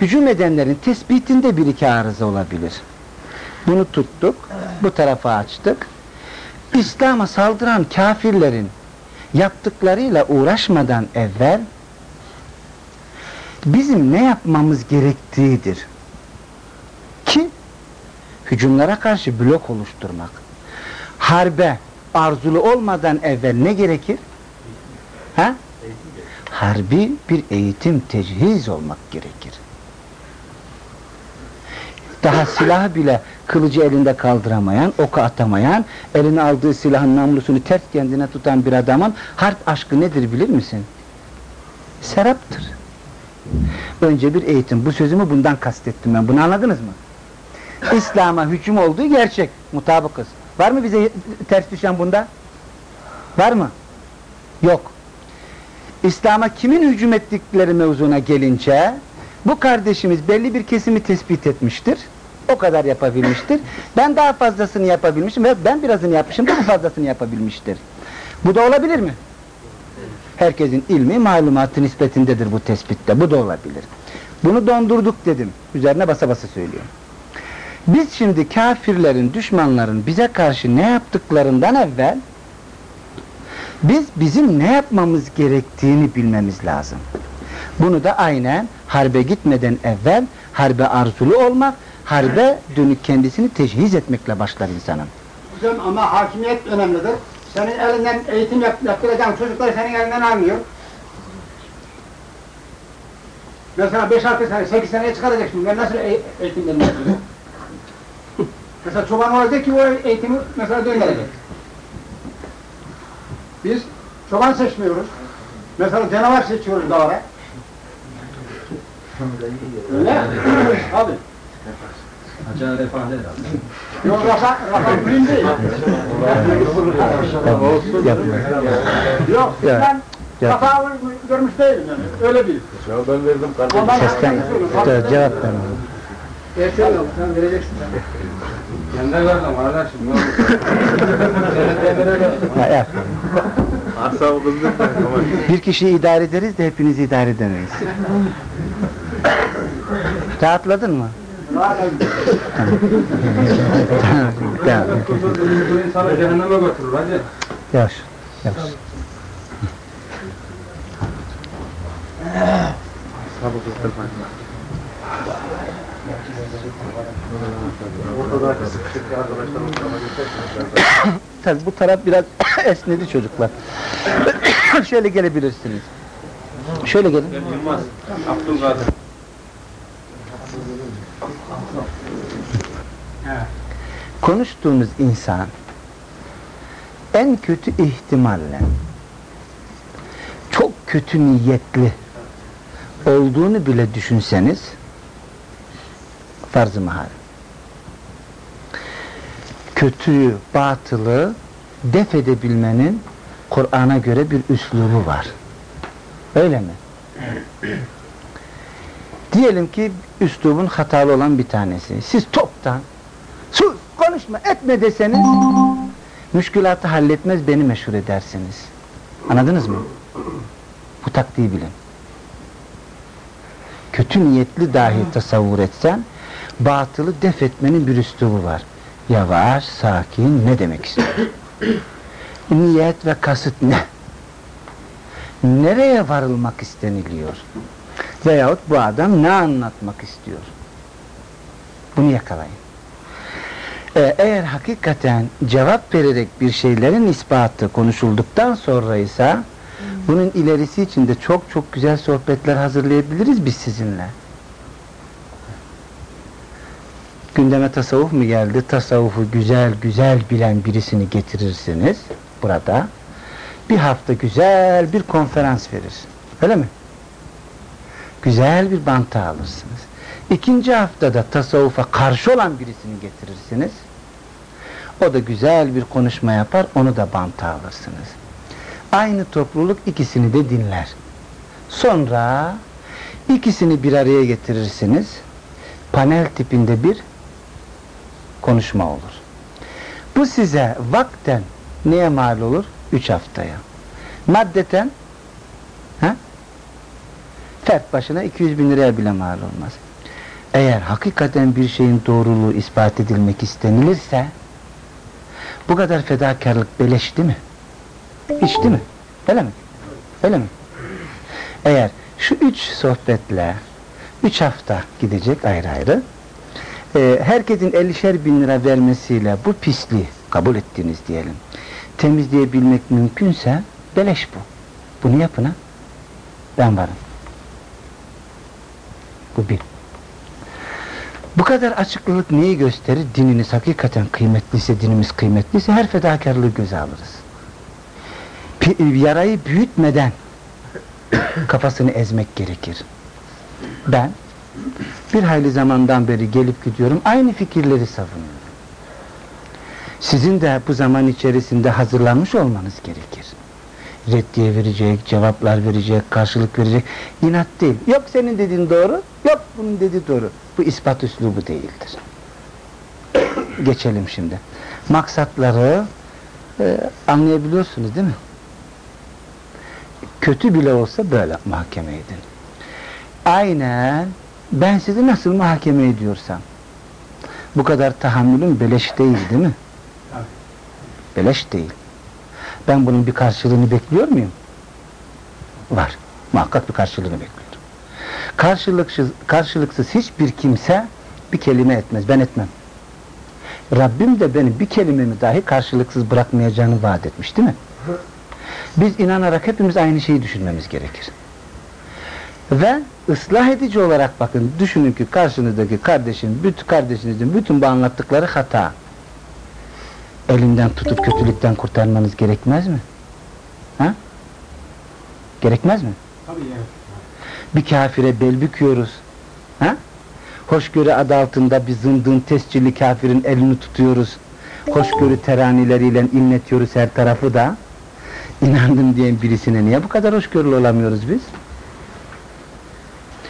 Hücum edenlerin tespitinde bir iki arıza olabilir. Bunu tuttuk, bu tarafa açtık. İslam'a saldıran kafirlerin yaptıklarıyla uğraşmadan evvel bizim ne yapmamız gerektiğidir. Ki hücumlara karşı blok oluşturmak. Harbe arzulu olmadan evvel ne gerekir? Ha? Harbi bir eğitim tecihiz olmak gerekir. Daha silah bile kılıcı elinde kaldıramayan, oku atamayan, eline aldığı silahın namlusunu ters kendine tutan bir adamın harp aşkı nedir bilir misin? Seraptır. Önce bir eğitim. Bu sözümü bundan kastettim ben. Bunu anladınız mı? İslam'a hücum olduğu gerçek. Mutabıkız. Var mı bize ters düşen bunda? Var mı? Yok. İslam'a kimin hücum ettikleri mevzuna gelince bu kardeşimiz belli bir kesimi tespit etmiştir. O kadar yapabilmiştir. Ben daha fazlasını yapabilmişim ve ben birazını yapmışım daha fazlasını yapabilmiştir. Bu da olabilir mi? Herkesin ilmi malumatı nispetindedir bu tespitte. Bu da olabilir. Bunu dondurduk dedim. Üzerine basa basa söylüyorum. Biz şimdi kafirlerin, düşmanların bize karşı ne yaptıklarından evvel biz bizim ne yapmamız gerektiğini bilmemiz lazım. Bunu da aynen harbe gitmeden evvel harbe arzulu olmak, harbe dönük kendisini teşhis etmekle başlar insanın. Hocam ama hakimiyet önemlidir. Senin elinden eğitim yap, yaptıracağın çocuklar senin elinden almıyor. Mesela 5-6 sene, 8 seneye çıkaracak şimdi. Ben nasıl e eğitim vermek Mesela çoban olacak ki o eğitimi mesela döndürecek. Biz çoban seçmiyoruz. Mesela canavar seçiyoruz dağlara. Öyle. Abi. Hacı refahane herhalde. Yok rafa, rafa mühim değil. Yok Ya. ben rafa görmüş değilim yani. Öyle değil. Ya ben verdim kardeşim. Sesten cevap verme. Erken yok, sen vereceksin. Kendi verdim kardeşim. yap. Asabı kızdım ben. Ama Bir kişiyi idare ederiz de hepinizi idare edemeyiz. Rahatladın mı? tamam. Bu insanı cehenneme götürür hadi. Yavaş. Yavaş. Ortadaki sıkışık. Tabii bu taraf biraz [coughs] esnedi çocuklar. [coughs] Şöyle gelebilirsiniz. Şöyle gelin. Yılmaz, Abdülkadir. Konuştuğunuz insan en kötü ihtimalle çok kötü niyetli olduğunu bile düşünseniz farz-ı mahal. Kötüyü, batılı def edebilmenin Kur'an'a göre bir üslubu var. Öyle mi? [clears throat] Diyelim ki üslubun hatalı olan bir tanesi. Siz toptan sus, konuşma, etme deseniz müşkülatı halletmez, beni meşhur edersiniz. Anladınız mı? Bu taktiği bilin. Kötü niyetli dahi tasavvur etsen batılı def etmenin bir üslubu var. Yavaş, sakin, ne demek istiyor? [clears throat] Niyet ve kasıt ne? Nereye varılmak isteniliyor? Veyahut bu adam ne anlatmak istiyor? Bunu yakalayın. Ee, eğer hakikaten cevap vererek bir şeylerin ispatı konuşulduktan sonra ise bunun ilerisi için de çok çok güzel sohbetler hazırlayabiliriz biz sizinle. Gündeme tasavvuf mu geldi? Tasavvufu güzel güzel bilen birisini getirirsiniz burada. Bir hafta güzel bir konferans verir. Öyle mi? Güzel bir banta alırsınız. İkinci haftada tasavvufa karşı olan birisini getirirsiniz. O da güzel bir konuşma yapar, onu da banta alırsınız. Aynı topluluk ikisini de dinler. Sonra ikisini bir araya getirirsiniz. Panel tipinde bir konuşma olur. Bu size vakten neye mal olur? Üç haftaya. Maddeten ha? fert başına 200 bin liraya bile mal olmaz. Eğer hakikaten bir şeyin doğruluğu ispat edilmek istenilirse bu kadar fedakarlık beleş değil mi? Hiç değil mi? Öyle mi? Öyle mi? Eğer şu üç sohbetle üç hafta gidecek ayrı ayrı e, herkesin 50'şer bin lira vermesiyle bu pisliği kabul ettiğiniz diyelim temizleyebilmek mümkünse beleş bu. Bunu yapın ha. Ben varım. Bu bir. Bu kadar açıklılık neyi gösterir? Dininiz hakikaten kıymetliyse, dinimiz kıymetliyse her fedakarlığı göze alırız. Pi- yarayı büyütmeden kafasını ezmek gerekir. Ben bir hayli zamandan beri gelip gidiyorum, aynı fikirleri savunuyorum. Sizin de bu zaman içerisinde hazırlanmış olmanız gerekir. Reddiye verecek, cevaplar verecek, karşılık verecek. İnat değil. Yok senin dediğin doğru, yok bunun dediği doğru. Bu ispat üslubu değildir. [coughs] Geçelim şimdi. Maksatları e, anlayabiliyorsunuz değil mi? Kötü bile olsa böyle mahkeme edin. Aynen ben sizi nasıl mahkeme ediyorsam. Bu kadar tahammülüm beleş değil değil mi? Beleş değil. Ben bunun bir karşılığını bekliyor muyum? Var. Muhakkak bir karşılığını bekliyorum. Karşılıksız, karşılıksız hiçbir kimse bir kelime etmez. Ben etmem. Rabbim de benim bir kelimemi dahi karşılıksız bırakmayacağını vaat etmiş değil mi? Biz inanarak hepimiz aynı şeyi düşünmemiz gerekir. Ve ıslah edici olarak bakın düşünün ki karşınızdaki kardeşin, bütün kardeşinizin bütün bu anlattıkları hata. Elinden tutup kötülükten kurtarmanız gerekmez mi? Ha? Gerekmez mi? Tabii yani. Bir kafire bel büküyoruz. Ha? Hoşgörü adı altında bir zındığın tescilli kafirin elini tutuyoruz. Hoşgörü teranileriyle inletiyoruz her tarafı da. İnandım diyen birisine niye bu kadar hoşgörülü olamıyoruz biz?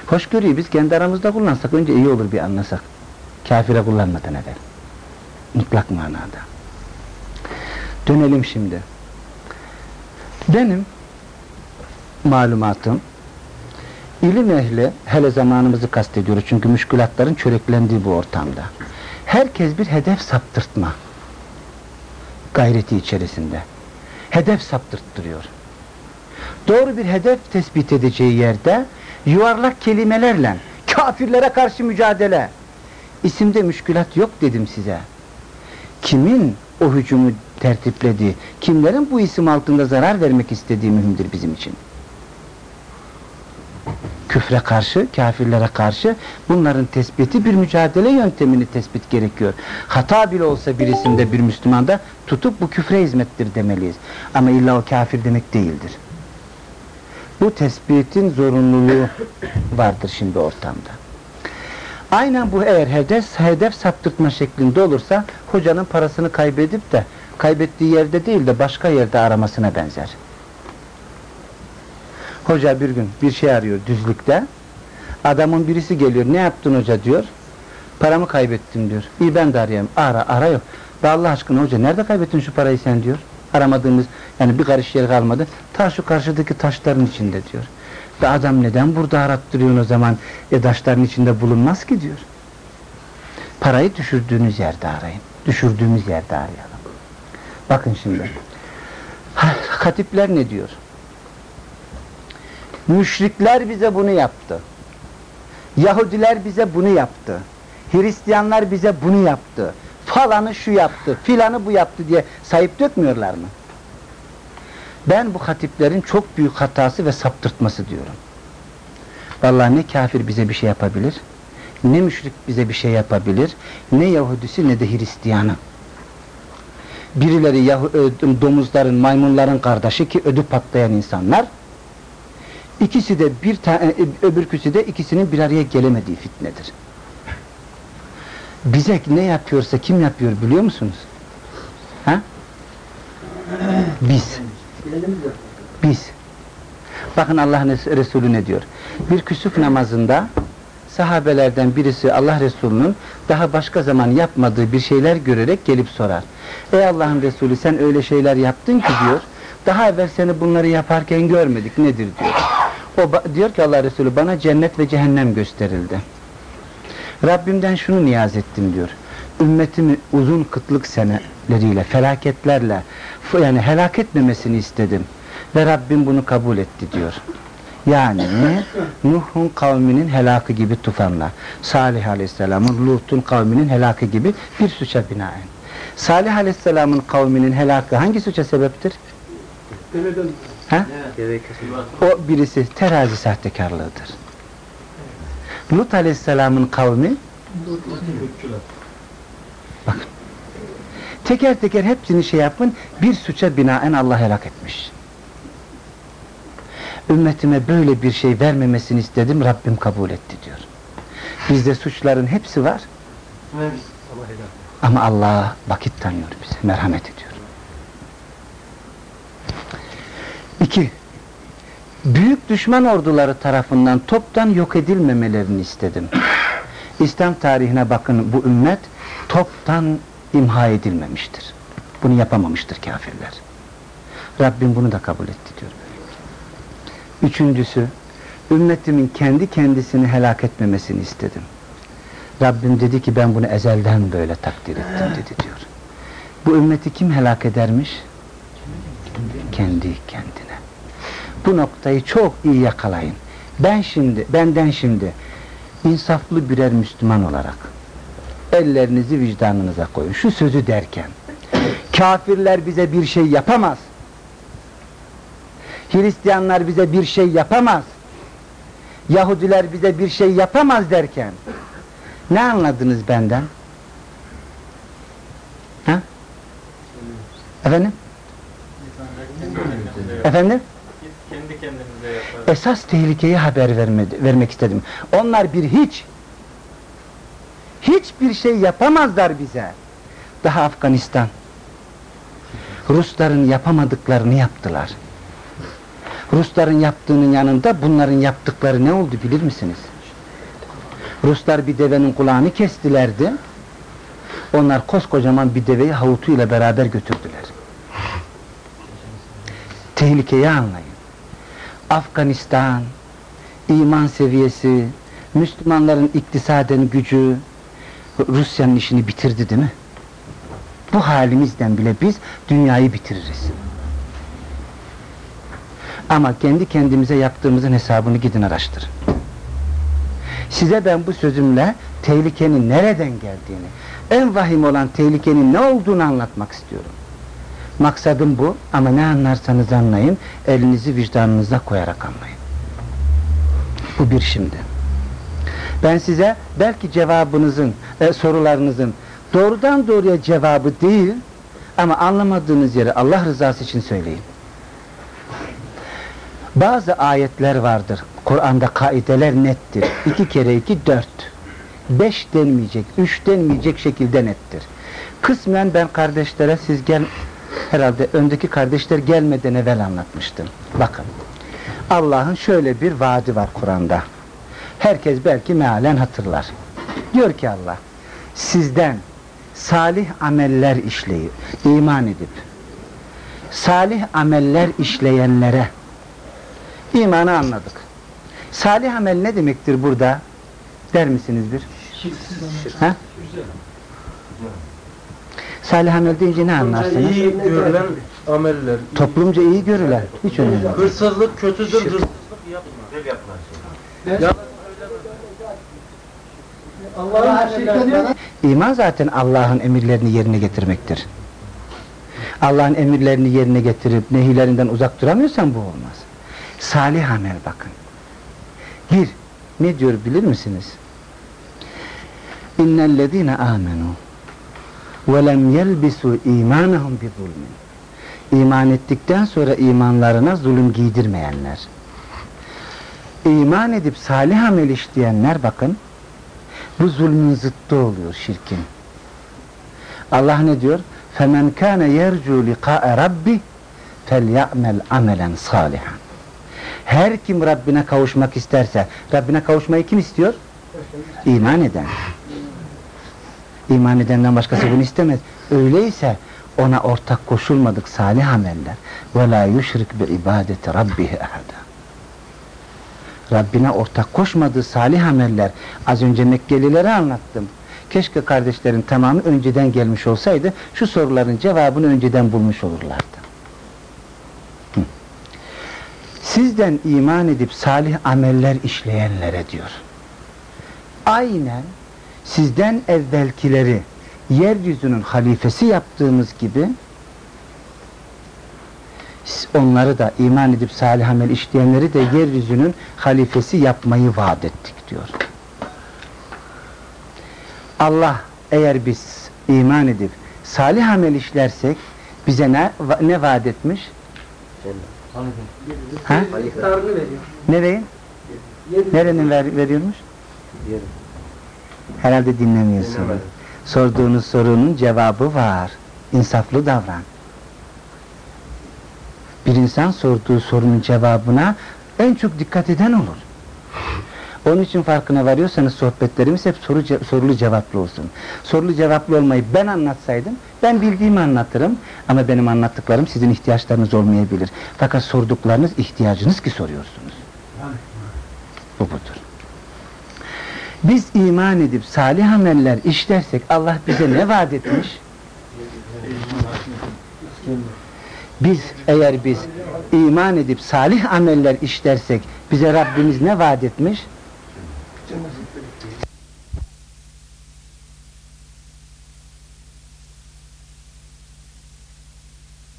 Hoşgörüyü biz kendi aramızda kullansak önce iyi olur bir anlasak. Kafire kullanmadan evvel. Mutlak manada. Dönelim şimdi. Benim malumatım ilim ehli hele zamanımızı kastediyoruz çünkü müşkülatların çöreklendiği bu ortamda. Herkes bir hedef saptırtma gayreti içerisinde. Hedef saptırttırıyor. Doğru bir hedef tespit edeceği yerde yuvarlak kelimelerle kafirlere karşı mücadele isimde müşkülat yok dedim size. Kimin o hücumu tertiplediği, kimlerin bu isim altında zarar vermek istediği mühimdir bizim için. Küfre karşı, kafirlere karşı bunların tespiti bir mücadele yöntemini tespit gerekiyor. Hata bile olsa bir isimde bir Müslümanda tutup bu küfre hizmettir demeliyiz. Ama illa o kafir demek değildir. Bu tespitin zorunluluğu vardır şimdi ortamda. Aynen bu eğer hedef, hedef saptırtma şeklinde olursa hocanın parasını kaybedip de kaybettiği yerde değil de başka yerde aramasına benzer. Hoca bir gün bir şey arıyor düzlükte. Adamın birisi geliyor. Ne yaptın hoca diyor. Paramı kaybettim diyor. İyi ben de arayayım. Ara ara yok. Ve Allah aşkına hoca nerede kaybettin şu parayı sen diyor. Aramadığımız yani bir karış yer kalmadı. Ta şu karşıdaki taşların içinde diyor. Ve adam neden burada arattırıyorsun o zaman? E taşların içinde bulunmaz ki diyor. Parayı düşürdüğünüz yerde arayın. Düşürdüğümüz yerde arayalım. Bakın şimdi. Ha, Hatipler ne diyor? Müşrikler bize bunu yaptı. Yahudiler bize bunu yaptı. Hristiyanlar bize bunu yaptı. Falanı şu yaptı, filanı bu yaptı diye sayıp dökmüyorlar mı? Ben bu hatiplerin çok büyük hatası ve saptırtması diyorum. Vallahi ne kafir bize bir şey yapabilir, ne müşrik bize bir şey yapabilir, ne Yahudisi ne de Hristiyanı. Birileri Yahu, ö- domuzların, maymunların kardeşi ki ödü patlayan insanlar, İkisi de bir tane, öbürküsü de ikisinin bir araya gelemediği fitnedir. Bize ne yapıyorsa kim yapıyor biliyor musunuz? Ha? Biz. Biz. Bakın Allah'ın Resulü ne diyor? Bir küsuf namazında sahabelerden birisi Allah Resulü'nün daha başka zaman yapmadığı bir şeyler görerek gelip sorar. Ey Allah'ın Resulü sen öyle şeyler yaptın ki diyor. Daha evvel seni bunları yaparken görmedik nedir diyor. O diyor ki Allah Resulü bana cennet ve cehennem gösterildi. Rabbimden şunu niyaz ettim diyor. Ümmetimi uzun kıtlık seneleriyle, felaketlerle yani helak etmemesini istedim. Ve Rabbim bunu kabul etti diyor. Yani Nuh'un kavminin helakı gibi tufanlar. Salih Aleyhisselam'ın Lut'un kavminin helakı gibi bir suça binaen. Salih Aleyhisselam'ın kavminin helakı hangi suça sebeptir? Deveden Ha? O birisi terazi sahtekarlığıdır. Lut Aleyhisselam'ın kavmi bakın teker teker hepsini şey yapın bir suça binaen Allah helak etmiş. Ümmetime böyle bir şey vermemesini istedim Rabbim kabul etti diyor. Bizde suçların hepsi var ama Allah vakit tanıyor bize, merhamet ediyor. İki, büyük düşman orduları tarafından toptan yok edilmemelerini istedim. İslam tarihine bakın bu ümmet toptan imha edilmemiştir. Bunu yapamamıştır kafirler. Rabbim bunu da kabul etti diyor. Üçüncüsü, ümmetimin kendi kendisini helak etmemesini istedim. Rabbim dedi ki ben bunu ezelden böyle takdir ettim dedi diyor. Bu ümmeti kim helak edermiş? Kendi kendine. Bu noktayı çok iyi yakalayın. Ben şimdi, benden şimdi insaflı birer Müslüman olarak ellerinizi vicdanınıza koyun. Şu sözü derken kafirler bize bir şey yapamaz. Hristiyanlar bize bir şey yapamaz. Yahudiler bize bir şey yapamaz derken ne anladınız benden? Ha? Efendim? Efendim? Kendimize yaparız. Esas tehlikeyi haber vermedi, vermek istedim. Onlar bir hiç. Hiçbir şey yapamazlar bize. Daha Afganistan. Rusların yapamadıklarını yaptılar. Rusların yaptığının yanında bunların yaptıkları ne oldu bilir misiniz? Ruslar bir devenin kulağını kestilerdi. Onlar koskocaman bir deveyi havutuyla beraber götürdüler. Tehlikeyi anlayın. Afganistan, iman seviyesi, Müslümanların iktisaden gücü, Rusya'nın işini bitirdi değil mi? Bu halimizden bile biz dünyayı bitiririz. Ama kendi kendimize yaptığımızın hesabını gidin araştırın. Size ben bu sözümle tehlikenin nereden geldiğini, en vahim olan tehlikenin ne olduğunu anlatmak istiyorum. Maksadım bu ama ne anlarsanız anlayın, elinizi vicdanınıza koyarak anlayın. Bu bir şimdi. Ben size belki cevabınızın, e, sorularınızın doğrudan doğruya cevabı değil ama anlamadığınız yeri Allah rızası için söyleyin. Bazı ayetler vardır. Kur'an'da kaideler nettir. İki kere iki dört. Beş denmeyecek, üç denmeyecek şekilde nettir. Kısmen ben kardeşlere siz gel herhalde öndeki kardeşler gelmeden evvel anlatmıştım. Bakın. Allah'ın şöyle bir vaadi var Kur'an'da. Herkes belki mealen hatırlar. Diyor ki Allah, sizden salih ameller işleyip, iman edip, salih ameller işleyenlere imanı anladık. Salih amel ne demektir burada? Der misiniz bir? Ha? Salih amel deyince ne anlarsınız? İyi görülen ameller. Toplumca iyi görülen. Hiç önemli değil. Hırsızlık kötüdür. Hırsızlık yapma. Allah'ın şirketi İman zaten Allah'ın emirlerini yerine getirmektir. Allah'ın emirlerini yerine getirip nehirlerinden uzak duramıyorsan bu olmaz. Salih amel bakın. Bir, ne diyor bilir misiniz? İnnellezine amenu ve lem yelbisu imanahum bi zulmin. İman ettikten sonra imanlarına zulüm giydirmeyenler. İman edip salih amel işleyenler bakın, bu zulmün zıttı oluyor şirkin. Allah ne diyor? فَمَنْ كَانَ يَرْجُوا لِقَاءَ رَبِّ فَلْيَعْمَلْ عَمَلًا صَالِحًا Her kim Rabbine kavuşmak isterse, Rabbine kavuşmayı kim istiyor? İman eden. İman edenden başkası bunu istemez. Öyleyse ona ortak koşulmadık salih ameller. Ve la yuşrik bi ibadeti rabbihi ehada. Rabbine ortak koşmadığı salih ameller. Az önce Mekkelileri anlattım. Keşke kardeşlerin tamamı önceden gelmiş olsaydı şu soruların cevabını önceden bulmuş olurlardı. Sizden iman edip salih ameller işleyenlere diyor. Aynen sizden evvelkileri yeryüzünün halifesi yaptığımız gibi onları da iman edip salih amel işleyenleri de yeryüzünün halifesi yapmayı vaat ettik diyor. Allah eğer biz iman edip salih amel işlersek bize ne ne vaat etmiş? Ha? Nereyin? Nerenin ver, veriyormuş? Herhalde dinlemiyorsunuz. Sorduğunuz sorunun cevabı var. İnsaflı davran. Bir insan sorduğu sorunun cevabına en çok dikkat eden olur. Onun için farkına varıyorsanız sohbetlerimiz hep soru ce- sorulu cevaplı olsun. Sorulu cevaplı olmayı ben anlatsaydım, ben bildiğimi anlatırım ama benim anlattıklarım sizin ihtiyaçlarınız olmayabilir. Fakat sorduklarınız ihtiyacınız ki soruyorsunuz. Bu budur. Biz iman edip salih ameller işlersek Allah bize ne vaat etmiş? Biz eğer biz iman edip salih ameller işlersek bize Rabbimiz ne vaat etmiş?